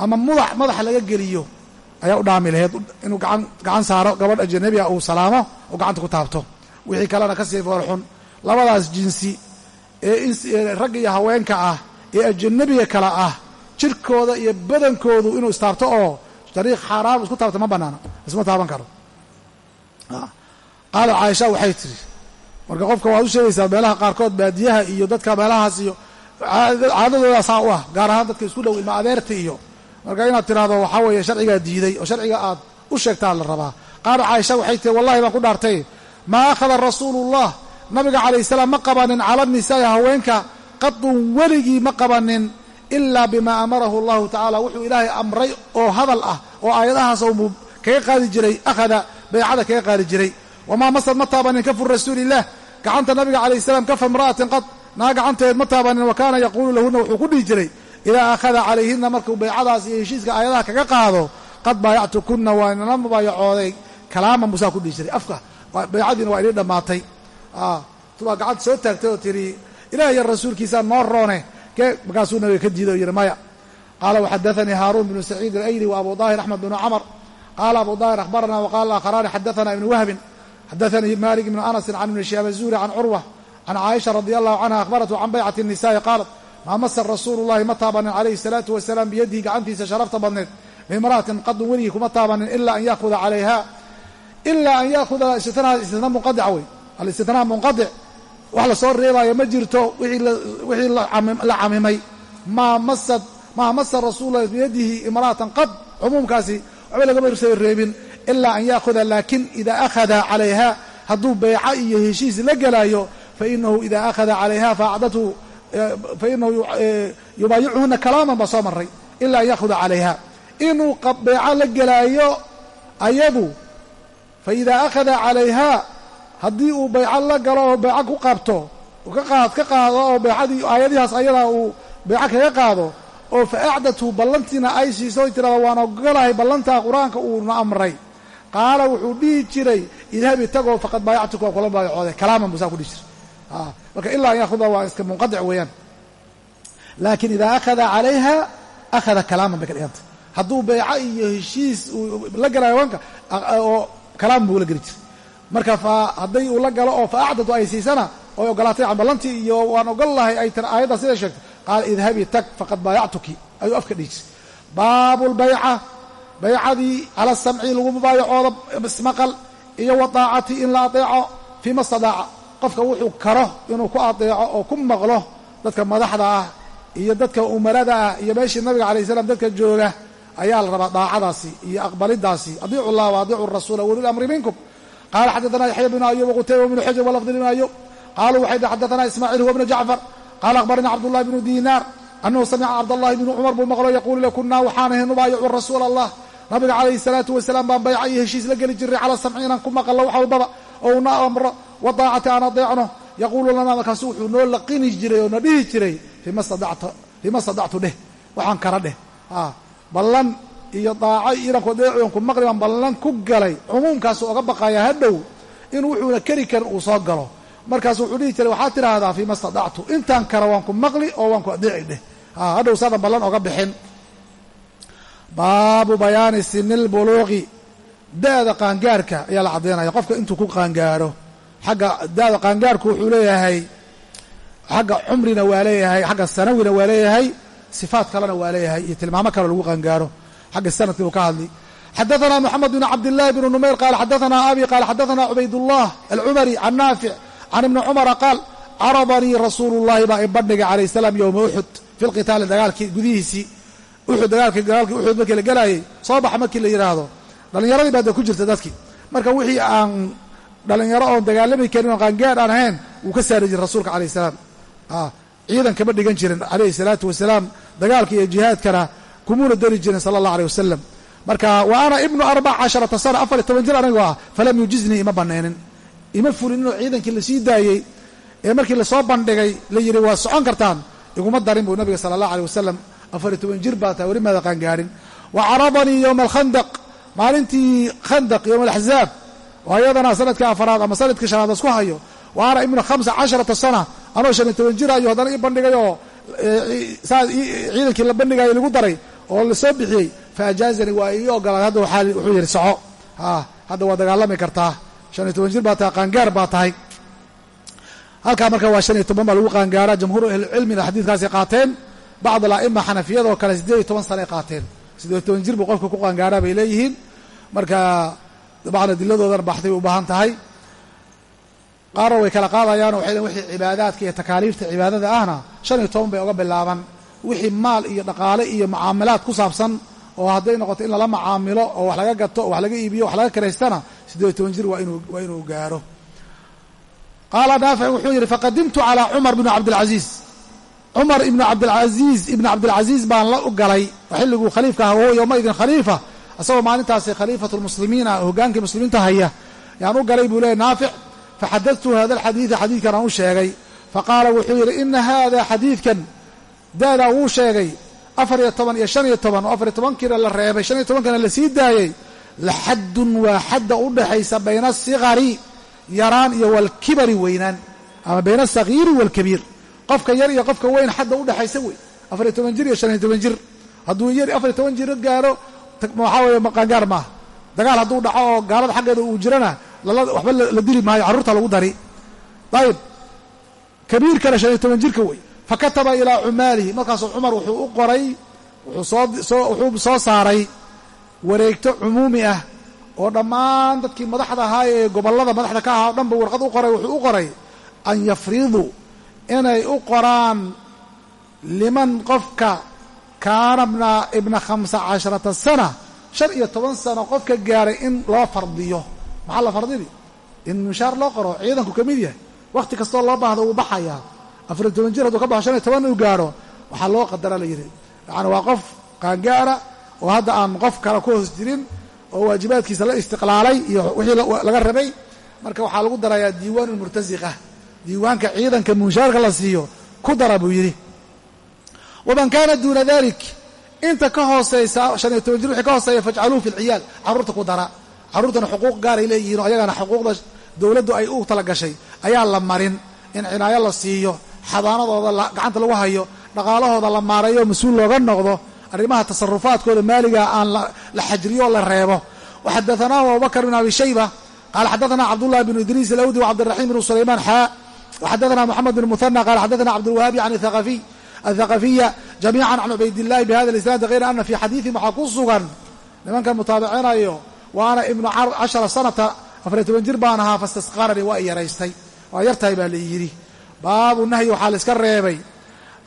ama mudax madaxa laga geliyo ayaa u dhaami laheyd inuu gacan saaro gabadh ajanabiga uu salaamo oo gacanta ku taabto. Wixii kalena ka sii foolxun labadaas jinsi ee ragga iyo haweenka ah ee ajanabiga kale ah jirkooda iyo badankoodu inuu istaabto oo dariiq xaaraam isku taabto ma bannaana isma taaban karo qaala caaisha waxay tidhi marka qofka waad u sheegaysaa meelaha qaarkood baadiyaha iyo dadka meelahaas iyo caadadooda saa u ah gaar ahaan dadka isku dhow ilma adeerta iyo marka inaad tidhaahdo waxaa weeye sharcigaa diiday oo sharciga aad u sheegtaa la rabaa. Qaala caaisha waxay tihi wallahi baan ku dhaartay maa akhada rasuulullah nabiga calayh salaam ma qabanin cala nisaa'i haweenka qadun weligii ma qabanin ilaa bimaa amarahu allahu tacaala wuxuu ilaahay amray oo hadal ah oo aayadahaas uu kaga qaadi jiray akhada baycada kaga qaadi jiray. Wamaa masad ma taabanin kafu rasuuliillah gacanta nabiga calayh salaam kafa imra'atin qad naa gacanteed ma taabanin wa kaana yaquulu lahuna wuxuu ku dhihi jiray. Idaa akhada calayhina markuu baycadaas iyo heshiiska aayadaha kaga qaado qad baayactukunna waa inala mubaayacooday kalaaman busaa ku dhihi jiray. Afka baycadiina waa idin dhammaatay. Tubaa gacanta soo taagtay oo tidhi ilaah iyo rasuulkiisaa noo roone. Kee markaasuu nabiga ka diiday oo yidhi maya. Qaala waxadaanii haaruun bnu saciid alayli wa abu daahir axmed bnu camar qaala abu daahir akhbarana waqaala akharaani xadaana ibnu wahbin xadaanii malik ibnu anasin can ibni shihaab azuuri can curwa can caaisha radi allahu canha akhbaratu can baycati nisaa'i qaalat maa masa rasuulu llahi ma taabanin calayhi salaatu wasalaam biyadihi gacantiisa sharafta badneed mimra'atin qadun weligii kuma taabanin ilaa an yaakuda calayha ilaa an yaakuda istitnaa istitnaa munqadic wey alistitnaa munqadic wax la soo reebaayo ma jirto wixii la camimay maa masad maa masa rasuulu llahi biyadihi imra'atan qad cumuumkaasi waxba lagama soo reebin ilaa an yaakuda laakin ida akhada calayha hadduu beyco iyo heshiis la gelaayo fainahu ida akhada calayha faacdathu fainahu yubaayicuhuna kalaaman baa soo maray ila an yaakuda calayha. Inuu beyco la gelaayo ayadu faida akhada calayha haddii uu bayco la galo oo bayco ku qabto ka qaad ka qaado oo baycadii aayadihaas ayadaa uu bayco kaga qaado oo fa acdathu ballantiina ay siiso y tirahdo waan ogolahay ballantaa qur'aanka uuna amray. Qaala wuxuu dhihi jiray idhabi tagoo faqad baayactuka kula baayacooday. Kalaaman busaa ku dhihi jiray. Marka ilaa an yaahuda waa iska munqadic weeyaan. Laakiin idaa akhada calayha akhada kalaaman bay ka dhiganta hadduu bayco iyo heshiis uu la galayo wanka oo kalaaman buu la geli jiray. Marka fa hadday uu la galo oo fa acdadu ay siisana oy ogolaatay ballantii iyo waan ogol lahay ay tiri aayaddaa siday sheegtay qaala idhabii tag faqad baayactuki ayuu afka dhihi jiray baabu lbayca baycadii cala samci lagu mubaayacooda ismaqal iyo wadaacati in la adeeco fiima stadaaca qofka wuxuu karo inuu ku adeeco oo ku maqlo dadka madaxda ah iyo dadka umarada ah iyo meeshii nabiga alay slam dadka jooga ayaa la rabaa daacadaasi iyo aqbalidaasi adiicu llah wa adiicu rasuula wuli lamri minkum qala xadaثna yaxya bn ayub wqutayba bnu xujr walafdi bn ayub qaluu waxay xadaثna ismaaciil huwa bnu jacfar qala akhbarana cabdullahi bnu dinaar anahu samica cabdallahi bnu cumar buu maqlo yaquulu le kunaa waxaanahay nubaayicu rasuula allah nabiga calayhi salaatu wasalaam baan bayca iyo heshiis la geli jiray cala samci inaan ku maqallo wax walbaba oo una amro wadaacati aan adeecno yaquulu lana markaasu wuxuu noo laqini jiray oo na dhihi jiray fima stadactu dheh waxaan kara dheh ballan iyo daaco iyo inaan kuadeecoon ku maqli baan ballan ku galay cumuumkaasu oga baqaya hadhow in wuxuuna keri karin uu soo galo markaasu wuxuu dhihi jiray waxaad tidhaahdaa fima stadactu intaan kara waan ku maqli oo waan ku adeeci dheh hadhow saadan ballan oga bixin baabu bayaani sinil buluuqi da'da qaangaarka ayaa la caddaynaya qofka intuu ku qaangaaro xagga da'da qaangaarku wuxuu leeyahay xagga cumrina waa leeyahay xagga sanawina waa leeyahay sifaat kalena waa leeyahay iyo tilmaamo kale lagu qaangaaro xagga sanadkii uu ka hadli xadaثna mxamed bn cabdالlahi bn numayr qaal xadaثna abi qaal xadaثna cubaydالlah alcumari can naafic can ibni cumara qaal caradanii rasuulu llaahi baa ibadhiga calayh salaam yowma uxud fi lqitaali dagaalkii gudihiisii uxud dagaalkii dagaalkii uxud markii la gelaayay soo bax markii la yidhaahdo dhallinyaradii baa dee ku jirta dadkii marka wixii aan dhallinyaro oon dagaalami karin oon qaangaad aan ahayn wuu ka saari jira rasuulka calayh salaam ciidan kama dhigan jirin calayhi salaatu wasalaam dagaalka iyo jihaadkana kumuuna dari jirin sala allah aleyh wasalam marka wa ana ibnu arbac casharata sana afar iyo toban jir anigoo ah falam yujiznii ima banaynin ima fulin inuu ciidankii la sii daayey ee markii la soo bandhigay la yidhi waa socon kartaan iguma darin buu nabiga sala allah aleyh wasalam afar iyo toban jir baa tahay weli maada qaangaarin wa caradanii yowma alkhandaq maalintii khandaq yowma alaxzaab oo ayadana sannadkii afaraad ama sannadkii shanaad lasku hayo wa ana ibnu khamsa casharata sana anoo shan iyo toban jir ayo haddana ii bandhigay oo saa ciidankii la bandhigayo lagu daray oo la soo bixiyey. Fa ajaazanii waa ii ogolaaday hadda wuxuu yidhi soco. Hadda waa dagaalami kartaa shan iyo toban jir baa tahay qaangaar baa tahay. Halkaa marka waa shan iyo toban baa lagu qaangaaraa jamhuuru ahlicilmina xadiidkaasay qaateen. Bacd ala'ima xanafiyadoo kale siddeed iyo toban sanay qaateen. siddeed toban jir buu qofka ku qaangaaraa bay leeyihiin. Marka dabcan adiladoodana baxday u baahan tahay. Qaarna way kala qaadayaan waxay len wixii cibaadaadka iyo takaaliifta cibaadada ahna shan iyo toban bay oga bilaaban wixii maal iyo dhaqaale iyo mucaamalaad ku saabsan oo hadday noqoto in lala macaamilo oo wax laga gato oo wax laga iibiyo wax laga karaystana siddeed toban jir waa inuu waa inuu gaaro. Qaala naafic wuxuu yidhi faqadimtu calaa cumar bni cabdilcasiis. Cumar ibnu cabdilcasiis ibni cabdilcasiis baan la u galay xilliguu khaliifka aha wahuwa yowmaidin khaliifa isagoo maalintaasi khaliifatu lmuslimiina hogaankii muslimiinta haya. Yaan u galay buu leeyay naafic faxadadtu hada alxadiida xadiidkan aan u sheegay. Faqaala wuxuu yidhi ina hada xadiidkan daadaa wuu sheegay. Afar iyo toban iyo shan iyo toban oo afar iyo tobankiina la reebay shan iyo tobankana la sii daayey laxaddun waa xadda u dhexaysa bayna asigari yaraan iyo walkibari weynaan ama bayna asagiiri waalkabiir qofka yar iyo qofka weyn xadda u dhexaysa wey. Afar iyo toban jir iyo shan iyo toban jir. Hadduu yar afar iyo toban jiro gaaro waxaa weeye qaangaar maaha. Dagaal hadduu dhaco oo gaalada xaggeeda uu jirana waxba la dili maayo carruurta lagu dari. Ayib kabiirkana shan iyo toban jirka wey. Fakataba ilaa cumaalihi markaasuu cumar wuxuu u qoray wuxuu soo saaray wareegto cumuumi ah oo dhammaan dadkii madaxda ahaa ee gobollada madaxda ka ahaa o dhanba warqad u qoray wuxuu u qoray an yafriduu inay u qoraan liman qofka kaana ibna khamsa casharata sana shan iyo toban sano qofka gaaray in loo fardiyo. Maxaa la fardini in mushaar loo qoro ciidanku ka mid yahay. Wakhti kastoo loo baahdo uu baxayaa. Afariyo toban jir hadduu ka baxo shan iyo toban uu gaaro waxaa loo qadara la yidhi. Yacani waa qof qaangaara oo hadda aan qof kale ku hoos jirin oo waajibaadkiisa la istiqlaalay iyo wixii laga rabay marka waxaa lagu darayaa diiwaan murtasiqah diiwaanka ciidanka mushaarka la siiyo ku dara buu yidhi. Waman kaana duuna dalik inta ka hooseysa shan iyo toban jir wixii ka hooseeya fajcaluuhu fi lciyaal carruurta ku dara. Carruurtana xuquuq gaaray leeyihiin oo ayagana xuquuqda dowladdu ay u tala gashay ayaa la marin in cinaayo la siiyo xadaanadooda gacanta lagu hayo dhaqaalahooda la maareeyo mas'uul looga noqdo arrimaha tasarufaadkooda maaliga aan la xajriyo la reebo. Waxadaanaahu abubakr bn abi shayba qaala xadaana cabdullahi bnu idriis alawdi wcabdiraxiim bnu sulaymaan xaa waxadaana moxamed bn muhana qala xadaana cabdulwahaabi can thaqafiy athaqafiya jamiican can cubaydillahi bihada isnaadi hayra ana fii xadiiثin waxaa ku sugan? Nimankan mutaabicinayo wa ana ibnu cashara sanata afariy toban jir baan ahaa fastasqaranii waa yaraystay. Waa yartahay baa la yidhi. Baabu nahyi waxaa la iska reebay.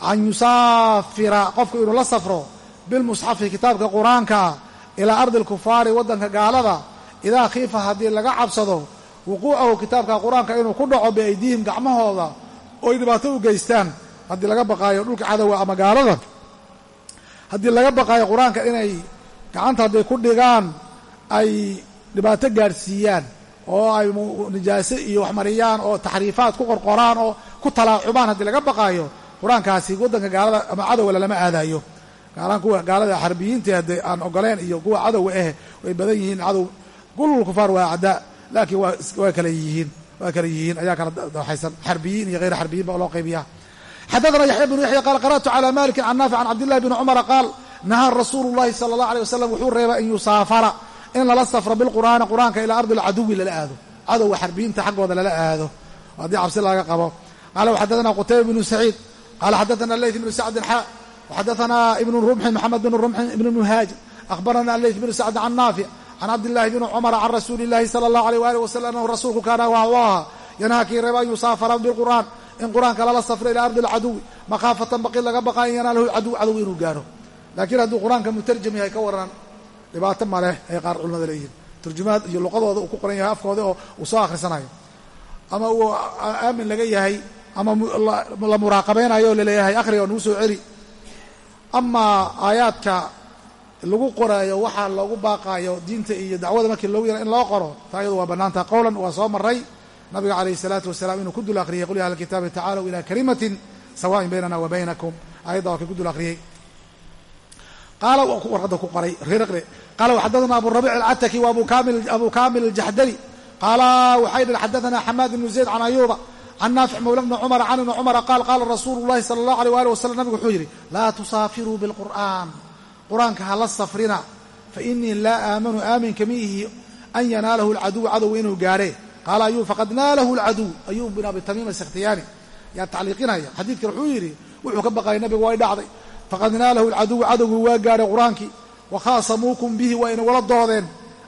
An yusaafira qofku inuu la safro bilmusxafi kitaabka qur'aankaa ilaa ardi alkufaari waddanka gaalada idaa khiifa haddii laga cabsado wuquucahu kitaabka qur'aanka inuu ku dhaco biaydiihim gacmahooda oo ay dhibaato u geystaan haddii laga baqaayo dhulka cadowa ama gaalada haddii laga baqaayo qur'aanka inay gacanta hadday ku dhigaan ay dhibaato gaadhsiiyaan oo ay nijaase iyo waxmariyaan oo taxriifaad ku qorqoraan oo ku talaacubaan haddii laga baqaayo qur'aankaasi waddanka gaalada ama cadowga lalama aadayo gaalaan kuwa gaalada xarbiyiintii haddee aan ogoleen iyo kuwa cadow eh way badan yihiin cadow. Kulul kufaar waa acdaa laakiin waa kala yihiin waa kala yihiin. Ayaa kala daxaysan xarbiyiin iyo hayr xarbiyiin ba loo qaybiyaa. Xadathana yaxya bnu yaxya qaal qara'tu calaa malikin can naafic can cabdillahi bni cumara qaal nahaa rasuulu llahi sala allah aleyh wasalam wuxuu reebay an yusaafara in lala safro bilqur'aani qur'aanka ilaa ardi alcaduwi lala aado. Cadowa xarbiyiinta xaggooda lala aado haddii cabsi laga qabo. Qaala xadathana qutayba bnu saciid qaala xadathana leyth bnu sacdin xa xadaanaa ibnu rumxin maxamed bn rumxin ibnu muhaajir ahbarana aleyt bnu sacd can naafic can cabdillaahi bni cumara can rasuuli illahi sala allahu aleyh waali wasalam anahu rasuulku kaana waha yanhaakii reeba an yusaafara bilqur'aan in qur'aanka lala safro ilaa ardi alcaduwi makhaafatan baqi laga baqa an yanaalahu caduw cadow inuu gaaro laakiin hadduu qur'aanka mutarjam yahay ka warran dhibaato ma leh ay qaar culimada leeyihiin turjumaad iyo luqadooda uu ku qoran yahay afkooda oo uu soo akhrisanayo ama uu aamin laga yahay ama la muraaqabaynayo o la leeyahay akhriga o nagu soo celi amaa aayaadka lagu qoraayo waxaa loogu baaqaayo diinta iyo dacwada markii loogu yara in loo qoro. Taa iyadu waa bannaantaha qowlan waa soo maray nabiga calayhi salaatu wasalaam inuu ku dul akhriyay qul ya ahla kitaabi tacaalow ilaa kalimatin sawa'in baynana wa baynakum. Aayadda waa kii ku dul akhriyey qaala warqadda ku qoray riqri. Qaala xaddathana abu rabiic alcataki wa abu kamil aljaxdari qaala waxay dhihi xaddathana xamaad ibnu zayd can ayuuba can naafic mawla bni cumara can ibni cumara qaal qaala rasuulu llahi sala allahu aleyh waali wasalam nabigu wuxuu yidhi laa tusaafiruu bilqur'aan qur'aanka hala safrina fa inii laa aamanu aamin kama ihi an yanaalahu alcaduw cadow inuu gaadhe qaala ayuub faqad naalahu alcaduw ayuub bin abi tamiim asikhtiyaani yaa tacliiqinaya xadiidkan wuxuu yidhi wuxuu ka baqayay nabigu way dhacday faqad naalahu alcaduw cadowgu waa gaadhay qur'aankii wa khaasamuukum bihi waa inagula doodeen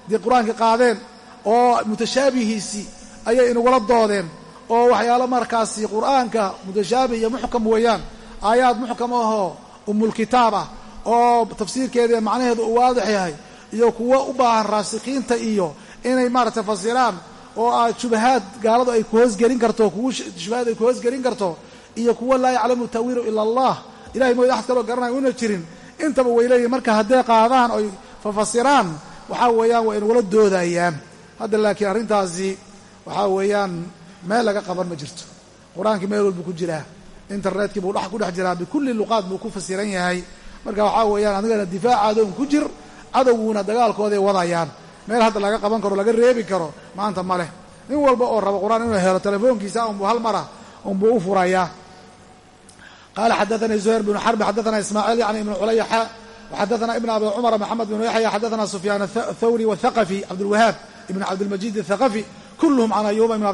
dee qur'aankii qaadeen oo mutashaabihiisii ayay inagula doodeen oo waxyaalo markaasi qur'aanka mutashaabih iyo muxkam weeyaan aayaad muxkam ahoo umulkitaab ah oo tafsiirkeeda macnaheedu uu waadix yahay iyo kuwo u baahan raasikiinta iyo inay maaragtay fasiraan oo aad shubahaad gaaladu ay ku hoosgelin karto kuwo shubahaad ay ku hoosgelin karto iyo kuwo laa yaclamu taawiilu ila allah. Ilahay mooy axad kaloo garanaya una jirin. Intaba way leeyihiin marka hadday qaadaan oy fafasiraan waxaa weeyaan waa inugula doodayaan. Hadda laakiin arrintaasi waxaa weeyaan meel laga qaban ma jirto. Qur'aankii meel walbu ku jiraa internetkii buu ku dhex jiraa. Bikulli luqaad buu ku fasiran yahay. Marka waxaa weeyaan adigana difaacaada un ku jir cadowguuna dagaalkooday wadayaan. Meel hadda laga qaban karo laga reebi karo maanta ma leh. Nin walba oo raba qur'aan inuu helo telefoonkiisa unbuu hal mara unbuu u furayaa qaala xadaanaa zuhayr bnu xarbi xadaana ismaaciil yani ibnu culayxa xadaana ibn abi cumara maxamed bnu yaxya xadaana sufyaan athawri wاthaqafi cabdulwahaab ibn cabdilmajiid athaqafi kulhm can ayuba ibn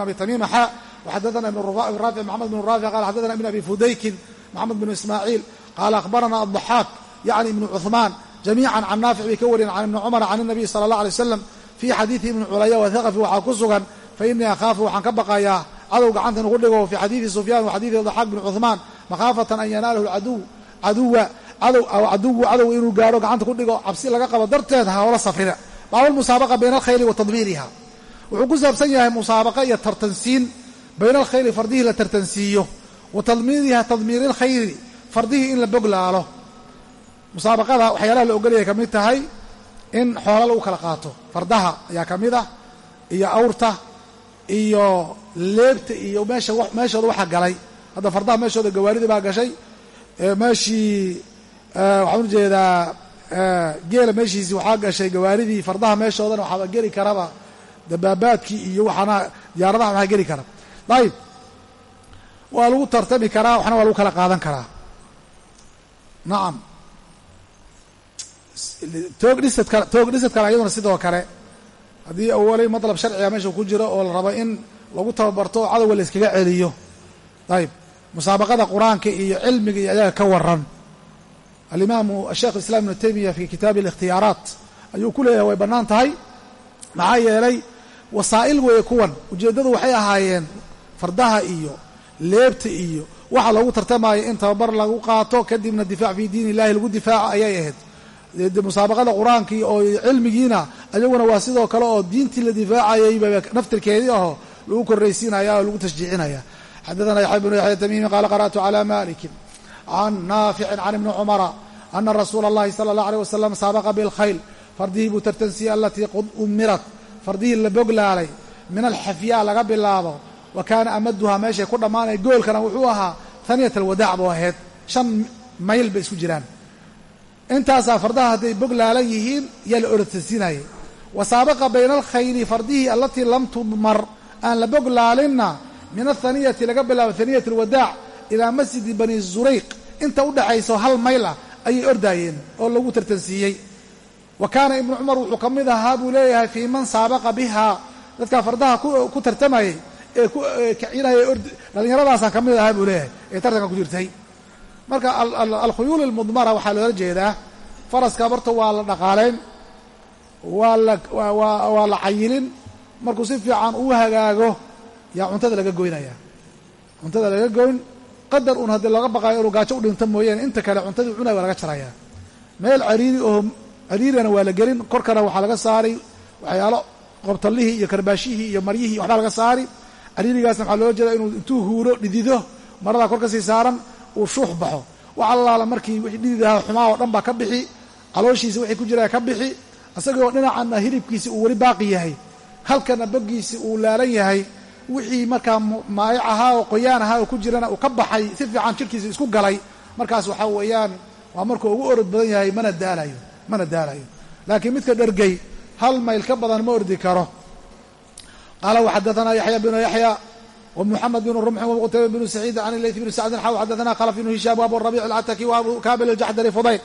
abi tamima xa وxadaثna iبn raafic mxamed بن raafic qala xadaثna iبn abi fudaykin mxamed بن ismاعيil qala akhbarana الضaxاak yعni iبn cثmaan جamيعا can naafic bay ka wariyeen can iبn cmر can النabiy slى الlaه عlيه وsلم fي xadiiثi iبn culaya وthaqفi waxaa ku sugan fainii akhaafu waxaan ka baqayaa cadow gacanta inugu dhigo fi xadiidi sufyaan wa xadiidi daxaaq bin cuثmaan makhaafatan an yanaalahu caduw caduwa cadow aw caduwu cadow inuu gaaro gacanta ku dhigo cabsi laga qabo darteed ha hoola safrina baabulmusaabaqa bayna alkhayli wa tadmiiriha wuxuu ku saabsan yahay musaabaqa iyo tartansiin bayna alkhayli fardihii la tartansiiyo wa tadmiiriha tadmiiri lkhayli fardihii in la boglaalo musaabaqada waxyaalaha la ogolaya ka mid tahay in xoola lagu kala qaato. Fardaha ayaa ka mid ah iyo awrta iyo leebta iyo meesha meeshooda waxa galay hadda fardaha meeshooda gawaaridii baa gashay meeshii waxaan u jeedaa geela meeshiisii waxaa gashay gawaaridii fardaha meeshoodana waxaaba geli karaba dabaabaadkii iyo waxaana diyaaradaha waxaa geli kara dayib. Waa lagu tartami karaa waxna waa lagu kala qaadan karaa. Nacam toog dhisadka toog dhisadkana iyaduna sidoo kale haddii awalay madlab sharciga meesha ku jiro oo la rabo in lagu tababarto cadowga la iskaga celiyo. Ayib musaabaqada qur'aanka iyo cilmiga iyo ayaga ka waran alimaamu asheekh islam ibnu taymiya fi kitaabi alikhtiyaaraat ayuu ku leeyahay way bannaan tahay maxaa yeelay wasaa'il weeye kuwan ujeeddadu waxay ahaayeen fardaha iyo leebta iyo waxa loogu tartamayo in tababar lagu qaato kadibna difaac fii diin illahi lagu difaaco ayay ahayd. Musaabaqada qur'aankii oo cilmigiina ayaguna waa sidoo kale oo diintii la difaacayayba naftirkeedii aho lagu korraysiinaya oo lagu tashjiicinaya. Xadathana yaxya bnu yaxya tamiimi qaala qara'tu calaa malikin can naaficin can ibni cumara ana rasuula allahi sala allah alayh wasalam saabaqa bilkhayl fardihii buu tartansiyey alatii qad umirat fardihii la boglaalay min alxafyaa laga bilaabo. Wa kaana amaduhaa meeshay ku dhammaanaya goolkana wuxuu ahaa haniyat alwadaac buu ahayd. Shan mayl bay isku jiraan. Intaasaa fardaha hadday boglaalan yihiin yaa la orotasiinayay wa saabaqa bayna alkhayli fardihii allatii lam tudmar aan la boglaalinna min athaniyati laga bilaabo haniyat alwadaac ilaa masjidi bani zurayq. Inta u dhexayso hal mayl ah ayay ordaayeen oo lagu tartansiiyey wa kaana ibnu cumar wuxuu ka mid ahaa buu leeyahay fii man saabaqa bihaa. Dadkaa fardaha ku tartamayay ee ku kacinayay dhallinyaradaasaan ka mid ahaa buu leeyahay. Ee tartanka ku jirtay. Marka alkhuyuul almudmara waxaa loola jeedaa faraska horta waa la dhaqaalayn waa la cayilin. Markuu si fiican uu hagaago yaa cuntada laga goynaya. Cuntada laga goyn qadar uun haddii looga baqaayo inuu gaajo u dhinto mooyaane inta kale cuntadii cunay waa laga jarayaa. Meel cariiri oo cariirana waa la gelin korkana waxaa laga saaray waxyaalo qobtallihii iyo karbaashihii iyo maryihii waxbaa laga saari. Cariirigaasna waxaa loola jeeda inuu intuu huuro dhidido maradaa kor ka sii saaran uu shuux baxo. Wax allaala markii wixii dhidid ahaa xumaa oo dhan baa ka bixi calooshiisa wixii ku jiraa ka bixi isagoo dhinacanna hilibkiisi uu weli baaqi yahay. Halkana boggiisi uu laalan yahay. Wixii markaa maayac ahaa oo qoyaan ahaa oo ku jirana uu ka baxay si fiican jirkiisa isku galay. Markaas waxaa weeyaan waa markuu ugu orod badan yahay mana daalayo mana daalayo. Laakiin midka dhergey hal mayl ka badan ma ordi karo. Qaala waxadaanaa yaxya binu yaxya wmuxamed bn rumxin wqutayba bnu saciid can ilayt bni sacdin xaw xadaana khalf bnu hishaam wabu rabiic alcataki waabu kabil aljaxdari fudayl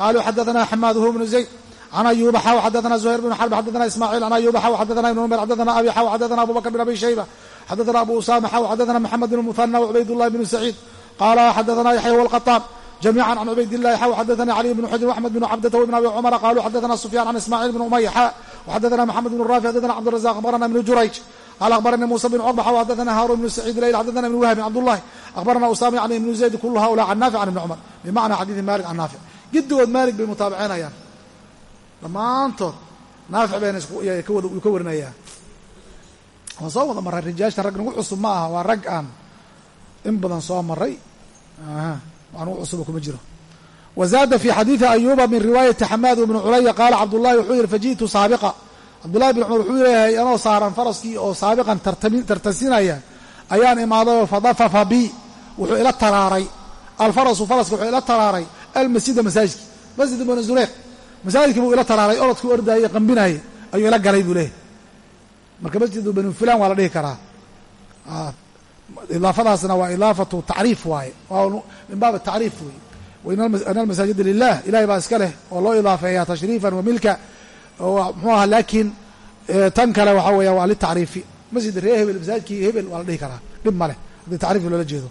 qaluu xadaana xamaad hu bnu zayd. Can ayuuba xaw xadaana zuhayr bn xarb xadaana ismaaciil. Can ayuuba xaw xadaana ibn cumar xadaana abi xaw xadaana abubakr bn abi shayba. Xadaana abu usama xaw xadaana maxamed bn muhana wcubayd llahi bnu saciid. Qaala xadaana yaxya wlqataab جميعا عن عبيد الله حاو حدثنا علي بن حجر وأحمد بن عبدة وابن أبي عمر قالوا حدثنا سفيان عن إسماعيل بن أمية حاء وحدثنا محمد بن الرافع حدثنا عبد الرزاق أخبرنا ابن جريج قال أخبرني موسى بن عقبة وحدثنا هارون بن سعيد الليل حدثنا ابن وهب عبد الله أخبرنا أسامة عن ابن زيد كل هؤلاء عن نافع عن ابن عمر بمعنى حديث مالك عن نافع قدود مالك بمتابعينayaan dhammaantood naafic bayna ka warinayaan waan soo wada maray rijaashtan rag nagu cusub ma aha waa rag aan in badan soo maray nagu cusuba kuma jiro. Wazaada fi xadiidi ayuba min riwaayati xamaad bni culaya qaala cabdullahi wuxuu yihi faji'tu saabiqa. Cabdullahi bin cumar wuxuu leeyahay anoo saaran faraskii oo saabiqan tartansinaya ayaan imaaday fadafafa bi. Wuxuu ila taraaray. Alfarasu faraska wuxuu ila taraaray almasjida masaajidki masjid bani zureyq masaajidkii buu ila taraaray orodkuu ordaayey qambinaayey ayuu ila galay buu leeyahy marka masjidu bani fulan waa la dhihi karaa idaafadaasna waa idaafatu tacriif waaye waa min baab tacriif wey ana almasaajida lilah ilahay baa iska leh oo loo idaafeeyaa tashriifan wa milka muxuu aha laakiin tan kale waxaa weeya waa litacriifi masjid ree hebel masaajidkii hebel waa la dhihi karaa dhib ma leh haddii tacriifki loola jeedo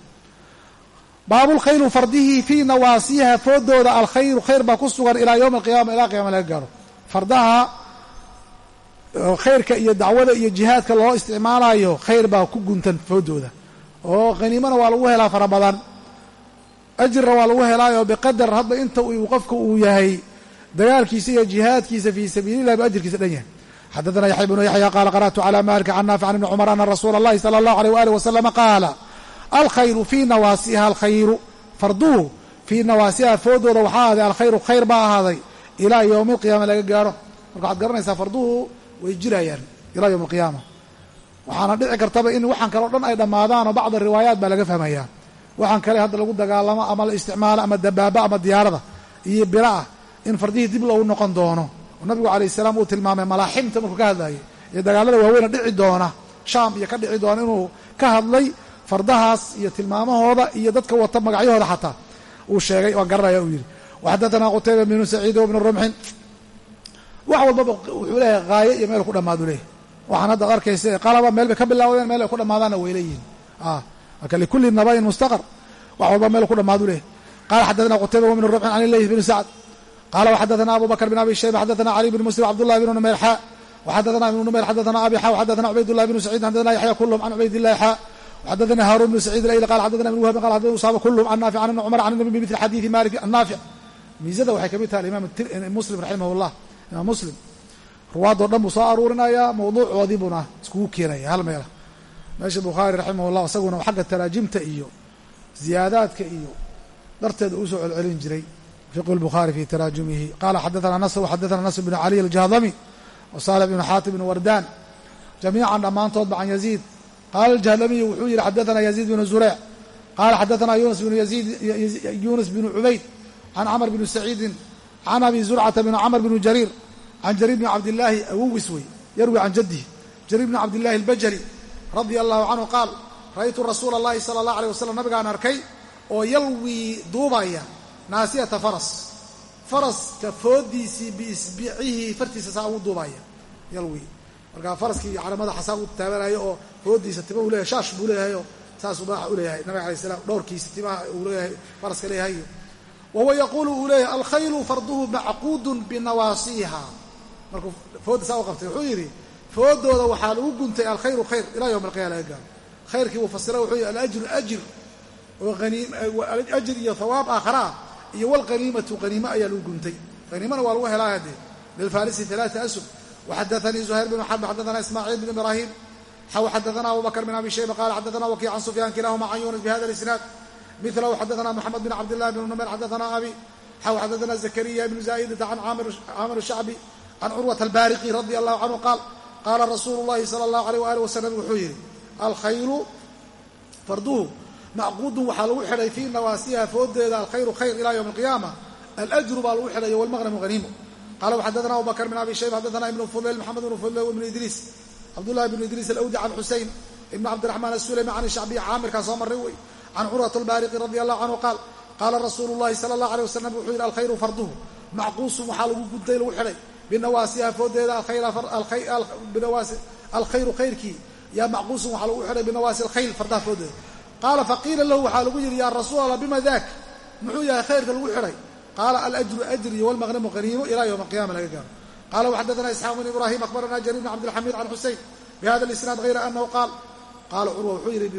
baabulkhaylu fardihi fii nawaasiha foodooda alkhayru khayr baa ku sugan ilaa yowmi alqiyama ilaa qiyama laga gaaro fardaha khayrka iyo dacwada iyo jihaadka loo isticmaalayo khayr baa ku guntan foodooda oo khaniimana waa lagu helaa fara badan ajirna waa lagu helaayo biqadar hadba inta uu qofka uu yahay dagaalkiisa iyo jihaadkiisa fii sabiili illahi bu ajirkiisa dhan yahay xadaثna yaxya bnu yaxya qaala qarأtu clى malik can naafic can ibni cumar ana rasuula اllahi salى اllahu alيyh walih waslama qaala alkhayru fii nawaasiha alkhayru farduhu fii nawaasiha foodooda waxaa ahaaday alkhayru khayr baa ahaaday ilaa yowmi اlqiyaama laga gaaro marka waxaad garanaysaa farduhu way jirayaan ilaa yowm alqiyaama waxaana dhici kartaba in waxaan kale dhan ay dhammaadaan oo bacda riwaayaat baa laga fahmayaa. Waxaan kale hadda lagu dagaalamo ama la isticmaalo ama dabaaba ama diyaarada iyo bira ah in fardihii dib loogu noqon doono. Oo nabigu calayh salaam uu tilmaamay malaaximta markuu ka hadlayay iyo dagaalada waaweyna dhici doona shaam iyo ka dhici doona inuu ka hadlay fardahaas iyo tilmaamahooda iyo dadka wata magacyahooda xataa. Uu sheegay waan garanaya uu yidhi waxadatanaa qutayba bnu saciid wbnu rumxin. Wax walbaba wuxuu leeyahay haaye iyo meel ku dhammaadu leeyahy waxaan hadda ad arkaysa qalaba meel bay ka bilaawdeen meel ay ku dhammaadaanna way leeyihin marka likulli nabayin mustaqar wax walba meel ku dhammaadu leeyahy qala xadaثna qutayba wbnu rumxin can ilayth bn sacd qala وxadaثna abu bakr bn abi shayba xadaثna cali bn muslim cabdullahi bn numayr xa وxadaثna ibn numayr xadaثna abi xa وxadaثna cubaydالlah bn saciid xadaثna yaxya kulhm can cubaydillahi xa وxadaثna haarun bn saciid alayl qala xadaثna ibn wahbin qala xadaثna usama kulhm can naafic can ibn cumar can nabi bimithli xadiiثi malik annaafic miisada waxay kamid tahay imam muslim raximah اllah imaam muslim ruwaadoo dhan buu soo aruurinayaa mawduucoodii buuna iskugu keenaya hal meela meesha bukhaari raximahullah isaguna xagga taraajimta iyo ziyaadaadka iyo darteeda uu soo celcelin jiray. Fiqhu lbukhaari fi taraajumihi qaala xadaana nas xadaana nas bn caliy aljahdami wa saalix bn xaatim bn wardaan jamiican dhammaantoodba can yaziid. Qaala aljahdamiyu wuxuu yihi xadaana yaziid bn zureyc qaala xadaana yunas bn yaziid yuunus bn cubayd can camr bn saciidin can abi zurcata bn camr bn jariir can jariir bni cabdillaahi awowis wey yarwi can jaddihi jariir bni cabdillahi albajali radia allahu canhu qaal ra'aytu rasuula allahi sala allah aleyh wasalam nabigaan arkay oo yalwii duubaya naasiyata faras faraska foodiisii biisbicihi fartiisa saa ugu duubaya yalwii markaa faraskii yani madaxa saa u taabanaayo oo foodiisa tima uu leeyahay shaash buu leeyahayoo saasuu madaxa u leeyahay nabiga alay salam dhowrkiisa timaha uu leeyahay faraska leeyahay wahuwa yaquulu uu leeyahay alkhaylu farduhu macquudun binawaasiiha markuu foodda saa u qabtay wuxuu yidhi foodooda waxaa lagu guntay alkhayru khayr ilaa yowm alqiyama laga gaaro khayrkii uu fasira wuxuu yihi alajru ajir oo ajir iyo hawaab aakharaa iyo walqaniimatu qaniimo ayaa lagu guntay. Qaniimana waa lagu helaa haddee. Lilfarisi alaaa ashur waxadaanii zuhayr bn xarb xadaana ismaaciil bn ibraahim xaw xadaana abu bakr bn abi shayba qaala xadaana wakiic can sufyaan kilahuma can yunis bihada isnaad milahu xadaana moxamed bn cabdillahi bn numayr xadaana abi xaw xadaana zakariya ibnu zaa'idata can caamir shacbi can curwat albaariqi radi allahu canhu qaal qaala rasuulu llahi sala allahu aleyh waali wasalam wuxuu yidhi alkhayru farduhu macquudun waxaa lagu xidhay fii nawaasiha foodeeda alkhayru khayr ila ywm alqiyaama alajru baa lagu xidhay walmaqnamu haniimo qala xadana abu bakr bn abi shayba xadana ibnu fudayl maxamed ibnu fudayl ibnu idriis cabdullahi bnu idriis alawdi can xusein ibn cabdiraxmaan asuleymi can shacbiyi caamirkaa soo marray wey can curwat albaariqi radi allahu canhu qaal qaala rasuulu llahi sala allah aleh wasalam wuxuu yidhi alkhayru farduhu macquusun waxaa lagu gudday lagu xidhay binawaasiha foodeeda alkhayru khayrkii yaa macquusun waxaa lagu xidhay binawaasi alkhayl fardaha foodeeda qaala faqiila lahu waxaa lagu yidhi ya rasuul allah bima daak muxuu yahay khayrka lagu xidhay qaala alajru ajri walmaqnamu qaniimo ila ywm alqiyama laga gaaro qala waxadana isxaaq bn ibrahim akhbarana jarir bn cabdilxamiid can xusein bihada lisnaad hayra anahu qaal qaala curwa wuxuu yidhi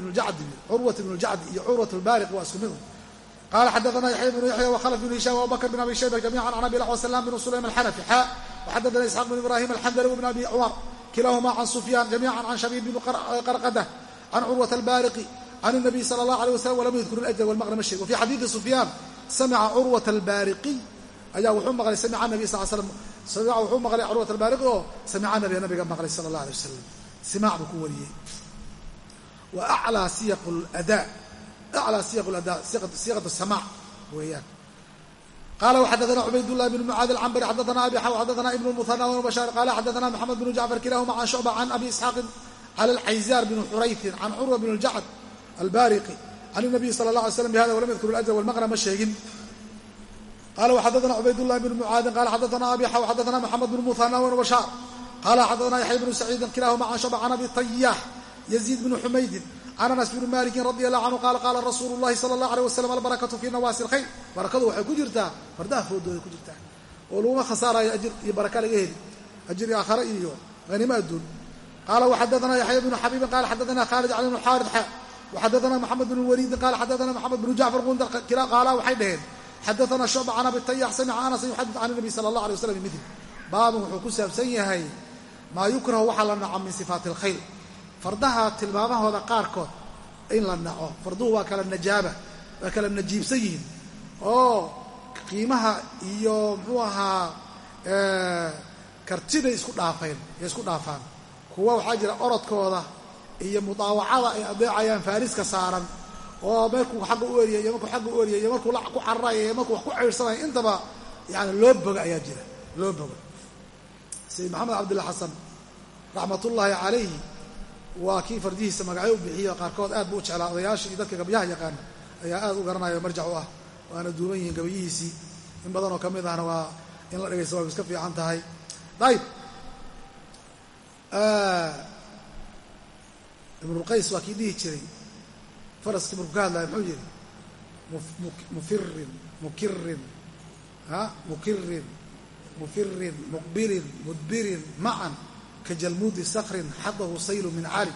curwat ibnu jacdi iyo curwat lbaariq waa isku mid qala xadana yaxya bnu yaxya wkhlf bn hisham abubakr bn abi shayba jamican can abi laxw salam bn sulaym alxanafi xa waxadana isxaaq bn ibrahim alxandali bn abi cumar kilahuma can sufyaan jamican can shabiib bn qarqada can curwat albaariqi can الnabiy sala اllah alيه wasalam walam yadkur اlajr walmaqnama shay wfi xadiidi sufyaan samica curwat albaariqiy ayaa wuxuu maqlay samica nabi sal slam samica wuxuu maqlay curwat albaariqi oo samica nabiga nabiga maqlay sala allah alay wasalam simaac buu ku wariyey wa aclaa siyaq ladaa aclaa siyaq ladaa siiqat samaac weeyaan qala wxadana cubaydالlah bn mucaad alcambari xadana abi xaw xadana ibn muhana bn bashaar qala xadana maxamed bn jacfar kilahuma can shucba can abi isxaaqin cala alxayzaar bn xuraytin can curwa bn اljacd albaariqi can الnabiy sala اlه alay slam bihada walam yadkur اlajr walmaqna ma sheegin qala wxadana cubaydالlah bn mucaadin qala xadana abi xaw xadana maxamed bn muhana bn bashaar qala xadana yaxya bn saciidin kilahuma can shucba can abi tayax yaziid bn xumaydin can anas bni malikin radi allahu canhu qaala qaala rasuulu llahi sala allah aleyh wasalam albarakatu fii nawaasi alkhayr barakadu waxay ku jirtaa fardaha foodooday ku jirtaa. Oo laguma khasaarayo ajir iyo baraka laga heli. Ajir aakhare iyo hanimo adduun. Qaala waxadana yaxya bnu xabiibin qala xadana khaalid cali bnu xaarid xa waxadana maxamed bnu waliidin qala xadana maxamed bnu jacfar qundar qaala waxay dhaheen. Xadana shucba can abi tayax samica anasan yuxadid can nabiy sala allah alay waslam bimili baabun wuxuu ku saabsan yahay maa yukrahu waxaa la naco min sifaati alkhayr fardaha tilmaamahooda qaarkood in la naco. Farduhu waa kala najaaba waa kala najiibsan yihiin. Oo qiimaha iyo muxuu ahaa kartiday isku dhaafeen ay isku dhaafaan. Kuwa waxaa jira orodkooda iyo mudaawacada ay adeecayaan faariska saaran. Oo markuu xagga u eriyay iyo markuu xagga u eriyay iyo markuu la ku cararaya iyo markuu wax ku ceyrsanaya intaba yani loo boga ayaa jira loo boga. Sayid maxamed cabdillah xasan raxmatullaahi calayhi waa kii fardihiisa magacyo u bixiyo qaarkood aad buu u jeclaa. Odayaasha iyo dadka gabyaha yaqaana ayaa aad u garanaya marjac u ah. Waana duuban yihiin gabayihiisii in badan oo ka mid ahna waa in la dhegaysta waa iska fiican tahay. Dayib. Ibnulqays waa kii dhihi jiray. Faraskii markuu ka hadlaya muxuu yihi mufirin mukirin mukirin mufirin muqbilin mudbirin macan kajalmuudi sakrin xadahu saylu min cali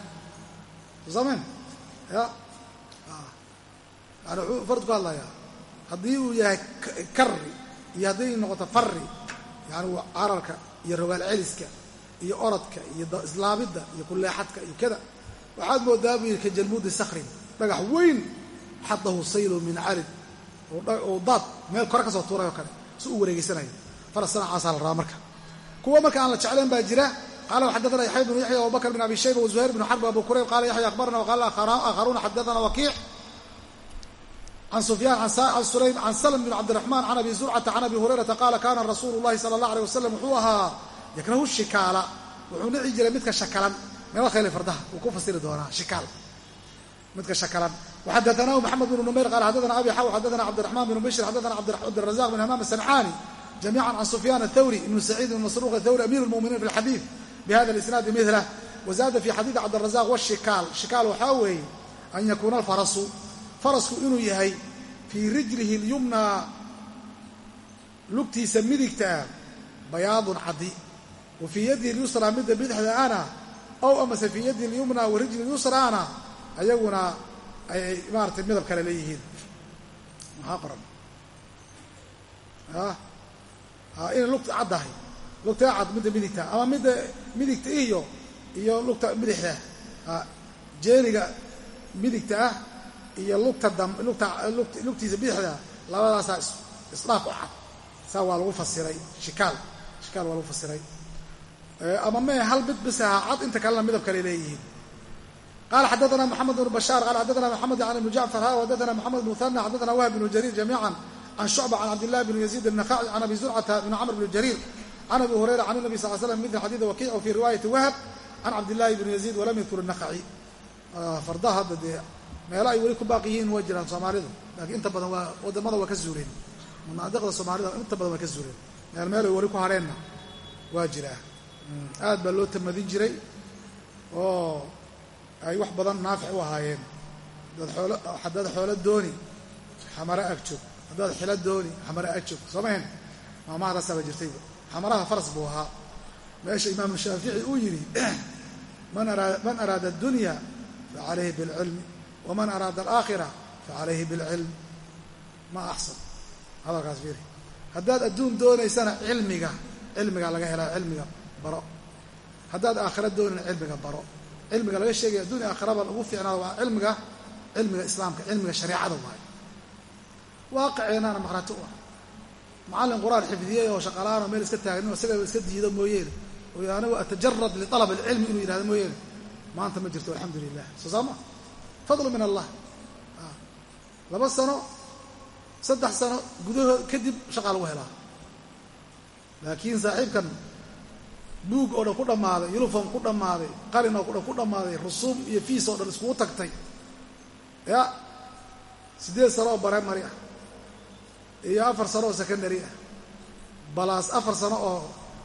soosamen ya yani wuxuu fardu ka hadlayaa haddii uu yahay karri iyo haddii noqoto farri yani cararka iyo rogaal celiska iyo orodka iyo islaamidda iyo kuleexadka iyo kada waxaad moodaa buu yidhi kajalmuudi sakrin dhagax weyn xadahu saylu min calid oo daad meel kore ka soo tuuray oo kale si u wareegeysanayo faras sanacaasaa la rabaa marka kuwa marka aan la jeclayn baa jira qala xadana yaxya bnu yaxya abubakr bn abi shayba wazuhayr bn xarb abu kurayb qala yaxya akhbarna wqala aakharuuna xadana wakiic can sufyaan can sulaym can salm bn cabdiraxman can abi zurcata can abi hurayrata qaala kana rasuulu llahi sala allah alيh wasalam wuxuu ahaa yakrahu shikaala wuxuu nici jiray midka shakalan meel khayli fardaha wuu ku fasiri doonaa shikaal midka shakalan waxadanahu maxamed bn numayr qala xadana abi xaw xadana cabdiraxman bn bishr xadana cabdirazaq bn hamaam asancaani jamiica can sufyaan athawri ibn saciid ibn masruuq athawri amiir lmuminiin fi lxadiid bhada isnaadi milah wazaada fi xadiidi cabdirazaq washikaal shikaal waxaa weeye an yakuuna alfarasu farasku inuu yahay fii rijlihi lyumnaa lugtiisa midigtaa bayaadun caddi wa fii yadihi lyusraa midda bidixda ana ow amase fii yadihi lyumnaa wa rijli lyusraana ayaguna ay maaratay midab kale leeyihiin maxaa qoran inay lugta caddahay lugtaa cad midda midigta ama midda midigta iyo iyo lugta bidixda jeeniga midigta ah iyo lugtiisa bidixda labadaasaa isdhaaf u cad. Saa waa lagu fasiray shikaal shikaal waa lagu fasiray. Ama mee hal mid bis ahaa cad inta kalena midab kale leeyihiin. Qala xadaana mxamed bn bashaar qala xadaana mxamed an ibn jacfar ha xadaana mxamed bn muhana xadaana wahb bn jariir jamiica can shucba can cabdillahi bn yaziid الnakhaci can abi zurcata bn camr bn jariir can abi hurayra can nabi sal slam mil xadiid wakiic fi riwaayati wahb can cabdillahi bn yaziid walam yadkur الnakhaci fardaha hadda dee meelo ay weli ku baaqi yihiin way jiraan soomaalidu laakiin inta badan waa waddamada waa ka zuuleen manaadiqda soomaalida inta badan waa ka zuuleen meel meel ay weli ku hadheenna waa jiraa aad baa loo tamadin jiray oo ay wax badan naafic u ahaayeen haddaad xoolo dooni xamaro ag joog xilo dooni xamaro ag soo mahen maamahadaasaba jirtayba xamaraha faras buu ahaa. Meesha imaamu shaafici uu yidhi [clears throat] man araada addunya facalayhi bilcilmi waman araada alaakhira facalayhi bilcilm ma axsan hadalkaas fiiri haddaad adduun doonaysana cilmiga cilmiga laga helaa cilmiga baro. Haddaad aakhira doonayna cilmiga baro. Cilmiga laga sheegaya addunya aakhiraba ugu fiicnaada waa cilmiga cilmiga islaamka cilmiga shareecada waayo waaqiceenaana maqhraati u ah macallin qur'aan xifdiyey oo shaqalaan oo meel iska taagnin oo isagaba iska diido mooyeene oo anigu atajarad lialab alcilmi inuu yidhahdo mooyeene maanta ma jirto alxamdu lilah soo saama? Fadlu min allah. Laba sano saddex sano gudahood kadib shaqaa lagu helaa. Laakiin saaxiibkan buug oo dhan ku dhammaaday uniform ku dhammaaday qalin oo dhan ku dhammaaday rusuum iyo fiis oo dhan iskugu tagtay. Ya siddeed sano oo ah iyo afar sano oo secondary ah. Balaas afar sano oo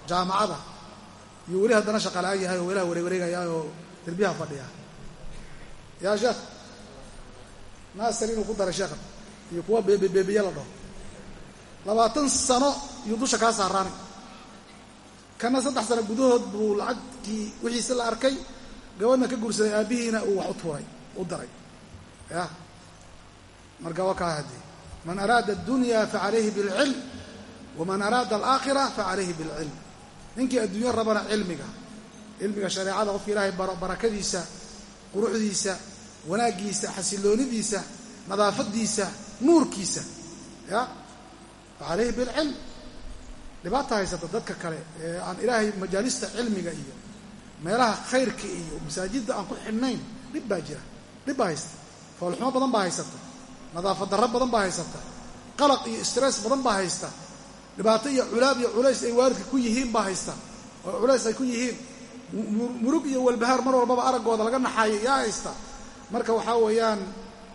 jaamacada. Iyo weli haddana shaqala-aan yahay oo welaha wareegwareegaya oo derbiyaha fadhiya. Yaa sheekh naasar inuu ku daray sheekhan iyo kuwa beebe beebiye la dhaho labaatan sano iyuu dusha kaa saaraanay kana saddex sano gudahood buu lacagkii wixiisi la arkay. Gabadhna ka guursaday aabbihiina uu wax u tuuray u daray. Ya marka waa kaa haddii man araada addunya facalayhi bilcilm waman araada alaakhira facalayhi bilcilm ninkii adduunyo rabana cilmiga cilmiga shareecada qofka ilaahay barakadiisa quruxdiisa wanaaggiisa xasiloonidiisa nadaafadiisa nuurkiisa ya facalayhi bilcilm dhibaata haysata dadka kale ee aan ilaahay majaalista cilmiga iyo meelaha khayrka iyo masaajidda aan ku xidhnayn dhib baa jira dhib baa haysta foolxumo badan baa haysata nadaafad darro badan baa haysata. Qalaq iyo stress badan baa haysta. Dhibaato iyo culaab iyo culays ay waalidka ku yihiin baa haysta. Oo culays ay ku yihiin. Murug iyo walbahaar mar walbaba araggooda laga naxaayo yaa haysta. Marka waxaa weeyaan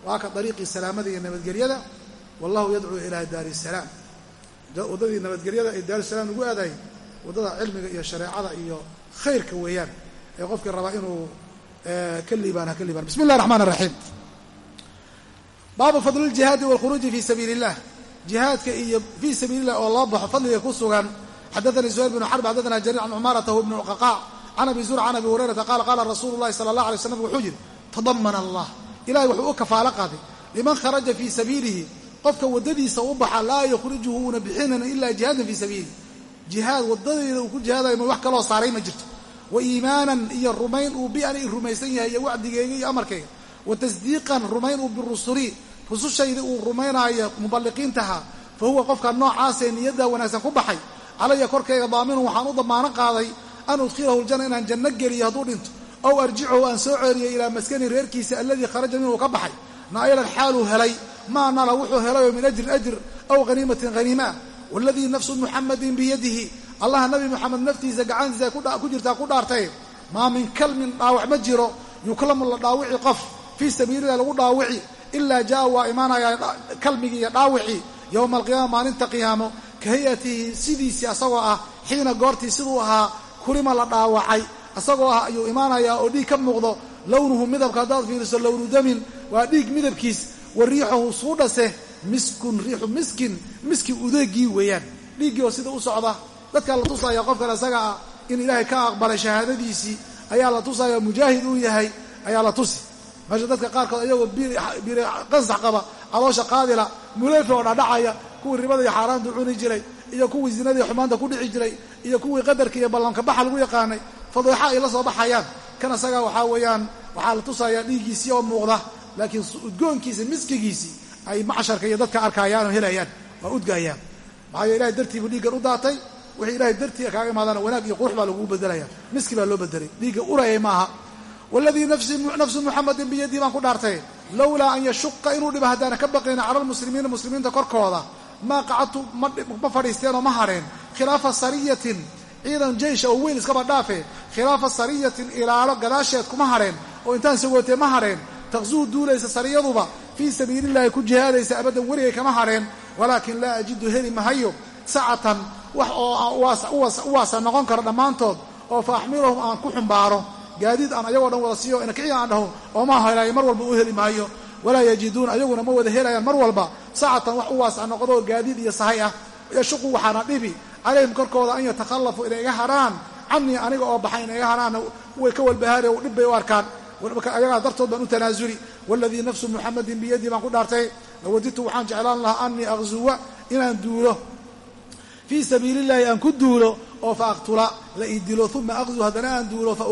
waa ka dariiqii salaamada iyo nabadgelyada. Wallahu yadcuu ilaa daari salaam waddadii nabadgelyada ay daarusalaam lagu aaday waddada cilmiga iyo shareecada iyo khayrka weeyaan. Ee qofkii rabaa inuu ka liibaan ka liibaan bismi llahi raxmaan raxiim baabu fadli ljihaadi walkhuruuji fii sabiili illah jihaadka iyo fii sabiili illah oo loo baxo fadliga ku sugan. Xadaanii suhayr binu xarb xadaana jariir can cumaarata w bnu lqaqaac can abi zurca an abi hurayrata qaala qaala rasuulu llahi sala allah alay slam wuxuu yidhi tadamana allah. Ilahay wuxuu u kafaalo qaaday. Liman kharaja fii sabiilihi qofka waddadiisa u baxa laa yukhrijuhu uuna bixinana ilaa jihaadan fii sabiilihi. Jihaad waddadeeda uu ku jihaadayo mooy wax kaloo saaray ma jirto. Wa iimaanan iyo rumayn uu bi-an rumaysan yahay iyo wacdigeyga iyo amarkayga wa tasdiiqan rumayn uu birusuli rusushayda uu rumaynaayo muballiqiintaha fa huwa qofka noocaasee niyaddaa wanaagsan ku baxay. Calaya korkayga daaminun waxaan u damaano qaaday an udkhilahu ljana inaan janno geliyo hadduu dhinto ow arjicahu aan soo ceeriyo ilaa maskani reerkiisa alladii kharaja minhu ka baxay. Naa'ilan xaaluu helay maa nala wuxuu helayoo min ajrin ajr aw haniimatin haniimaa waladii nafsu muxamadin biyadihi allaha nabi moxamed naftiisa gacantiisa ku jirtaa ku dhaartay. Maa min kalmin dhaawac ma jiro yuklamu la dhaawici qof fii sabiililah lagu dhaawici. Ilaa jaa waa imaanayaa kalmigii iyo dhaawicii yowma alqiyaama maalinta qiyaamo. Ka hayatihi sidiisii asagoo ah xiina goortii siduu ahaa kulima la dhaawacay. Asagoo ah ayuu imaanayaa oo dhiig ka muuqdo. Lownuhu midabka haddaad fiiriso lownu damin. Waa dhiig midabkiis. Wa riixuhu suudhase miskun riixu miskin. Miski udeegii weeyaan. Dhiiggii oo sida u socda. Dadkaa la tusaya qofkan isaga ah in ilaahay ka aqbalay shahaadadiisii ayaa la tusaya mujaahid uu yahay ayaa la tusi meesha dadka qaarkood iyagoo biiri qansax qaba caloosha qaadila muleefa oo dhadhacaya kuwii ribada iyo xaaraantu cuni jiray iyo kuwii zinadii xumaanta ku dhici jiray iyo kuwii qadarka iyo ballanka baxa lagu yaqaanay fadeexa ay la soo baxayaan. Kan isagaa waxaa weeyaan waxaa la tusayaa dhiiggiisii oo muuqda laakiin udgoonkiisa miskigiisii ay macsharka iyo dadka arkayaan oo helayaan waa udgaayaan. Maxaa yee ilahay dartiibuu dhiiggan u daatay wixii ilahay dartii kaaga imaadana wanaag iyo qurux baa lagugu bedelaya miski baa loo bedelay. Dhiigga urayay maaha waladii nafsu muxamadin biyadii baan ku dhaartay lowlaa an yashuqa inuu dhibo haddaana ka baqayna cala lmuslimiina muslimiinta korkooda maa qacadtu ma fadhiisteen oo ma hadheen khilaafa sariyatin ciidan jeysha oo weyn iskaba dhaafe khilaafa sariyatin ilaalo gadaasheed kuma hadheen oo intaan sagootee ma hadheen taqsuu duulaysa sariyaduba fii sabiilillahi ku jihaadaysa abaddan weligay kama hadheen walaakin laa ajidu heli mahayo sacatan wax oo u waasa noqon karo dhammaantood oo fa axmilahum aan ku xumbaaro gaadiid aan ayagoo dhan wada siiyo inakiciya aan dhaho oo ma helaayo mar walba u heli maayo. Walaa yajiduuna ayaguna ma wada helayaan mar walba. Sacatan wax u waasa noqdo gaadiid iyo sahay ah. Yashuqu waxaana dhibi. Calayhim korkooda an yatakhallafuu inay iga hadhaan canii aniga oo baxay inay iga hadhaanna way ka walbahaari dhib bay u arkaan. Ayagaa dartood baan u tanaasuli. Waladii nafsu muxamadin biyadii baan ku dhaartay. Lawadidtu waxaan jeclaan lahaa anii aqzuwa inaan duulo fii sabiili illahi aan ku duulo oo fa aqtula la ii dilo uma aqzu haddana aan duulo fa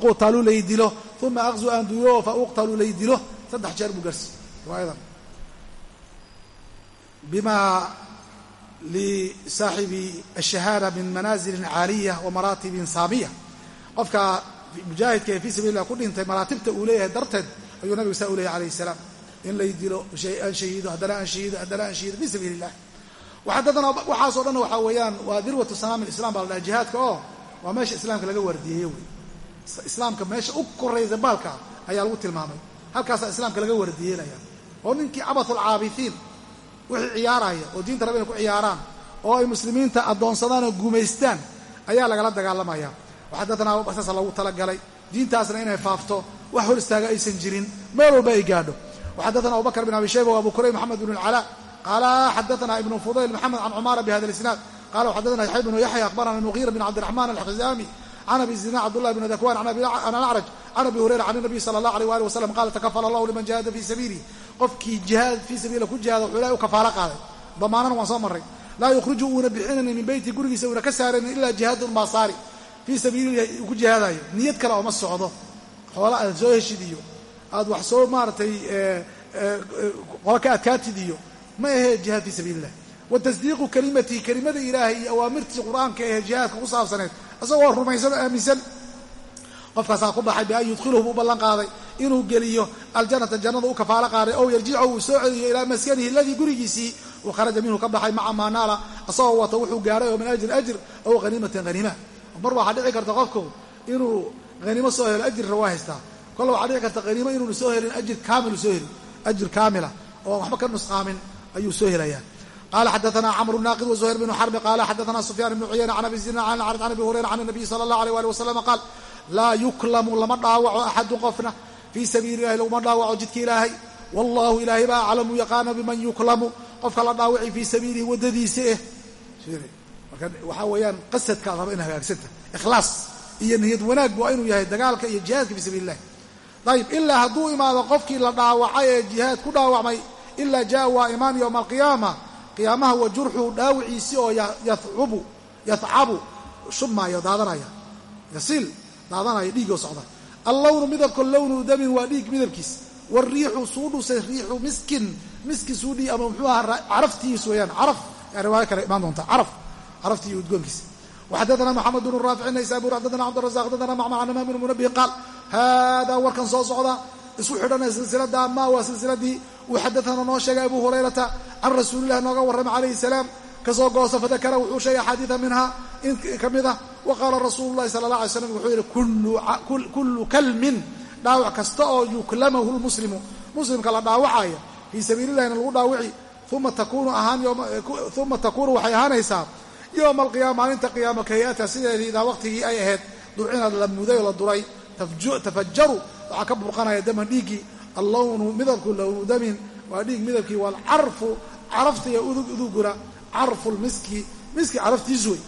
uqtalu lai dilo uma aqzu aan duulo oo fa uqtalu lai dilo. Saddex jeer buu gaarsi riwaayadan. Bima lisaaxibi ashahaada min manaazilin caaliya wa maraatibin saamiya qofka mujaahidka ee fii sabil lah ku dhintay maraatibta uu leeyahay darteed ayuu nabiga saa u leeyahy alayh salaam in lay dilo aan shahiido haddana aan shahiido haddana aan shahiido fii sabiili illah waxaadadana waxaasoo dhan waxaa weeyaan waa dirwatu sanaami lislam baa la dhaha jihaadka oo waa meesha islaamka laga waardiyeeyo wey. Islaamka meesha u koraysa baalka ayaa lagu tilmaamay. Halkaasaa islaamka laga waardiyeelaya oo ninkii cabatulcaabitiin wixii ciyaaraya oo diinta raba inay ku ciyaaraan oo ay muslimiinta addoonsadaan oo gumaystaan ayaa lagala dagaalamaya. Waxadadanaa saasa loogu talagalay. Diintaasna inay faafto wax hor istaaga aysan jirin meel walba ay gaadho. Waxadaana abubakr bin abi shayba abu kurayb maxamed bn اlcalaa qaala xadaana ibnu fudayl maxamed can cumara bihada isnaad qala xadaana yaxya bnu yaxya akhbarana mugiira bn cabdiraxman alxizaami can abi zina cabdullahi bn dakwan an alacraj can abi hurayra can nabiy sala allah alيh ali wasalam qala takafala allahu liman jahada fii sabiilih qofkii jihaad fii sabiila ku jihaada wuxuu ilahay u kafaalo qaaday damaanana waan soo marray laa yukhriju uuna bixinaynin min beyti gurigiisa uuna ka saaraynin ilaa jihaadun maasaari fii sabiilillahi uu ku jihaadayo niyad kale ooma socdo xoola aad soo heshid iyo aad wax soo maaragtay qolo ka adkaatid iyo ma ahee jihaad fii sabiili illah wa tasdiiqu kelimatihi kelimada ilaahay iyo awaamirtii qur'aanka ee jihaadka ku saabsaneed. Isagoo rumaysan aaminsan. Qofkaasaa ku baxay bian yudkhiluhu buu ballan qaaday. Inuu geliyo aljanata jannada u kafaalo qaaday. Ow yarjicu uu soo celiyo ilaa maskanihi aladii gurigiisii. Uu kharaja minhu ka baxay maca maa naala. Asagoo wata wuxuu gaaray oo min ajrin ajr aw haniimatin haniima mar waxaa dhici karta qofku inuu haniimo soo helo ajirna waa haystaa. Kolle waxaa inuuna soo helin ajir ajir kaamila oo waxba ka nusqaamin ayuu soo helayaa. Qala xadaana cmr naaqid wزuhayr bn xarbi qala xadaana sufyaan ibnu cuyayna can abi zina an can abi hurayra can nabiy sala allah alيh ali wasalam qaal laa yuklamu lama dhaawaco axadun qofna fii sabiili ilahi laguma dhaawaco jidka ilaahay. Wallahu ilaahay baa aclamu yaqaana biman yuklamu qofka la dhaawaci fii sabiilihi waddadiisa eh. Marka waxaa weeyaan qasadka ad raba in hagaagsanta ikhlaas iyo niyad wanaag waa inuu yahay dagaalka iyo jihaadka fii sabiili illahi ayib ilaa hadduu imaado qofkii la dhaawacay ee jihaad ku dhaawacmay ilaa jaa waa imaan yowma alqiyaama. Qiyaamaha wa jurxuu dhaawiciisii oo yacubu yahcabu shubmaayo daadanaya. Yasiil daadanaya dhiigoo socda. Allownu midabka lownu damin waa dhiig midabkiis. Wariixu suudhusay riixu miskin miski suudhi ama muxuu ahaa caraftiis weeyaan caraf. Riwaayo kale imaan doonta caraf. Caraftii iyo udgoonkiisa waxadana moxamed bnu raafic naysabur xadana cabdirazaq xadana macmar can imaam bn munabihin qaal haadaa warkan soo socda isku xidhanaya silsilada ama waa silsiladii uu xadaana noo sheegay abu hurayrata can rasuulillahi nooga warramay calayhi salaam ka soo goosa fadakara wuxuu sheegay axaadiida minha in ka mid ah wa qaala rasuulu llahi sala allah alay slam wuxuu yidhi kullu kalmin dhaawac kasta oo yuklamahu lmuslimu muslimka la dhaawacaya fii sabiili illahina lagu dhaawici uma takunu ahaan uma takuunu waxay ahaanaysaa yowma alqiyaama maalinta qiyaama kahiyata sideedii idaa waqtigii ay ahayd ducinad la muday oo la duray tafajaru waxaa ka burqanaya daman dhiiggii allownu midabku lownu damin. Waa dhiig midabkii waalcarfu carafta iyo udug uduguna carfu lmiski miski caraftiisu wey.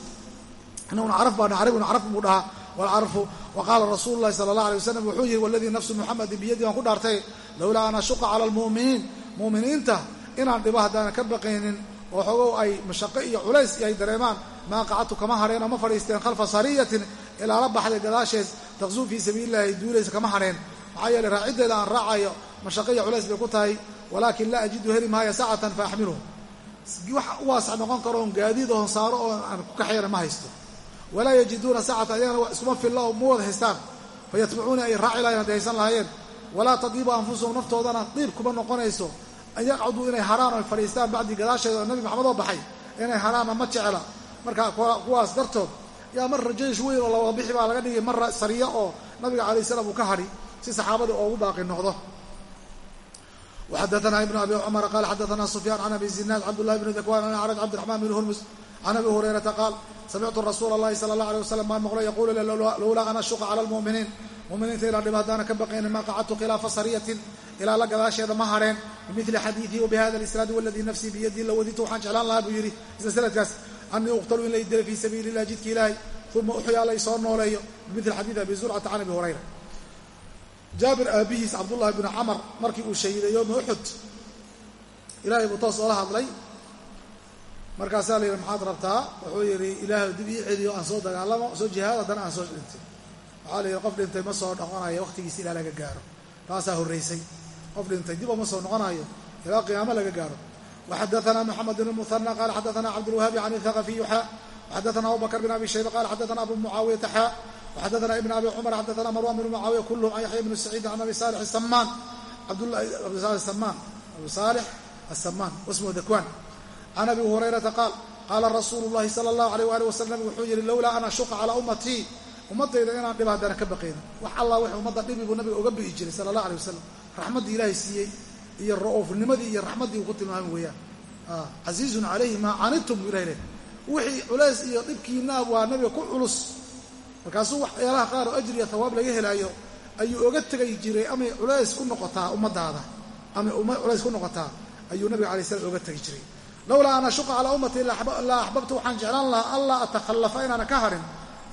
Inaguna caraf baa ariguna caraf buu dhahaa. Waalcarfu wa qaala rasuulu llahi sala allah alay wasalam wuxuu yihi waladii nafsu muxamedin biyadii aan ku dhaartay. Lowlaa an ashuqa cala almu'miniin. Mu'miniinta inaan dhibo haddaanan ka baqaynin oo xogow ay mashaqo iyo culays ay dareemaan maa qacadtu kama hadheen oo ma fadhiisteen khalfa sariyatin ilaala baxday gadaashees taqsuu fii sabiilillahi duulaysa kama hadheen maxaa yeeley raaciddeeda aan raacayo mashaqo iyo culays bay ku tahay walaakin laa ajidu heli maayo sacatan fa axmiluhu. Wax u waasac noqon karo oon gaadiid oon saaro oo aan ku kaxayana ma haysto. Walaa yajiduuna sacatan ayagana iskuma filla ma wada haystaan. Fa yatbicuuna ay raaci lahayen hadday haysan lahaayeen. Walaa tadiibu anfusahum naftoodana diib kuma noqonayso. An yaqcuduu inay haraan oy fadhiistaan bacdii gadaasheeda oo nabi maxamed oo baxay inay haraanna ma jecla markaa kuwaas dartood. Yaa marra jaysh weyn oo lawabixi baa laga dhigay marra sariya oo nabiga alay slam uu ka hadhi si saxaabada oogu baaqi noqdo. xadana ibn abi cumr qala xadana sufyaan can abi zinaad cabdulahi bn dakwaan an acraj cabdiraxman bn hurmus can abi hurayrata qaal samictu rasuula allahi sala allah alay waslam baan maqlo yaquulu lowlaa an ashuqa cala lmuminiin muminiinta ilaa dhib haddaana ka baqaynin ma qacadtu khilaafa sariyatin ilaa la gadaasheeda ma hadheen bimili xadiiii wabihada lisnaadi waladii nafsii biyadii lawadintu waxaan jeclaan lahaa buu yidhi silsiladkaas anii uqtalu in la dilo fii sabiili illahi jidka ilaahay uma uxyaa laysoo nooleeyo bimil xadiid abi zurcata can abi hurayra jaabir aabbihiis cabdullahi bnu camar markii uu shahiiday yooma uxud ilaahay buu toos oola hadlay markaasaa la yidhi maxaad rabtaa wuxuu yidhi ilaahu dib ii celiyo aan soo dagaalamo soo jihaado haddana aan soo dhintay waxaa la yidhi qof dhintay ma soo noqonayo wakhtigiisa ilaa laga gaaro taasaa horraysay qof dhintay dib ooma soo noqonayo ilaa qiyaamo laga gaaro waxadaثna moxamed bn muhanى qala xadaثna cabdulwahaabi can اthaqafiyu xaa waxadaثna abubakr bn abi shayba qala xadaثna abu mucaawiyata xaa وxadثna iبn abi cmر xadثna marwan بn mcaawiya kulhm can yaxya bn سacيid can abi salix الsamaan abi saman abu salix الsamaan wasmhu dakwan can abi hurayrata qaal qaala rasuulu الlahi salى الlahu عalيه ali waslm nabig wuxuu yihi lowlaa an ashuqa calىa ummatii ummadayda inaan dhiba haddana ka baqaynin wax allah wx ummadda dhibi buu nabiga oga bi'i jiray salى الlah alيه wasalam raxmaddii ilaahay siiyey iyo ra'uufnimadii iyo raxmaddii uu ku tilmaami weeyaan. Ah, casiizun calayhi maa canidtum buu ilahay wixii culays iyo dhibkiinaa waa nabiga ku culus. Markaasuu waxyaalaha qaar oo ajriya tawaab laga helaayo ayuu oga tegay jiray amay culays ku noqotaa ummadaada amay culays ku noqotaa? Ayuu nabiga alay slam oga tegi jiray. Lowlaa an ashuqa calaa ummatii laa axbabta waxaan jeclaan lahaa anlaa atakhallafa inaana ka harin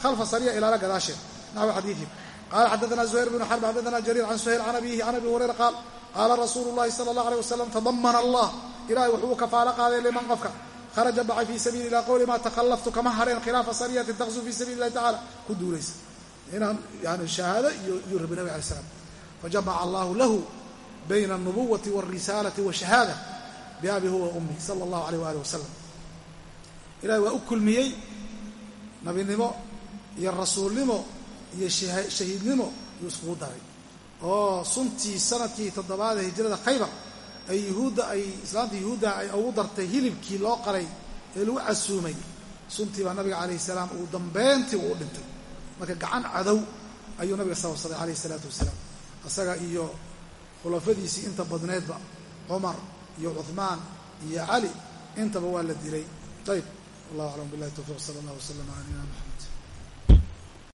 khalfa sariya ilaala gadaasheed. Naxwa xadiiii qaala xadadanaa zuhayr bnu xarb xadaana jariir can suhayl can abiihi can abi hurayra qaal qaala rasuulu llahi sala allah aleh wasalam tadamana allah ilahay wuxuu u kafaalo qaaday liman qofka kharaja bacay fii sabiili ilaa qowli maa takhallaftu kama hareen khilaafa sariyati taqsu fii sabili illahi tacala ku duulaysa inaan yani shahaado iyiyuu rabi nabi alay slam fajamaca allahu lahu bayna alnubuwati wاlrisaalati washahaada biabi huwa ummi sala allahu aleyh waalih wasalam ilahay waa u kulmiyey nabinimo iyo rasuulnimo iyo shahiidnimo yuu iskugu daray oo suntii sannadkii toddobaad ee hijrada khaybar ay yuhuudda ay islaamta yuhuudda ay ugu dartay hilibkii loo qalay ee lagu casuumay suntii baa nabiga calayhi salaam uu dambeyntii uu dhintay. Marka gacan cadow ayuu nabiga sababsaday calayhi salaatu wasalaam. Isaga iyo khulafadiisii inta badneedba cumar iyo cuhmaan iyo cali intaba waa la dilay. Ayb wallahu aclam. Billahi tawfiq sala allah waslama ala nabiyina maxamed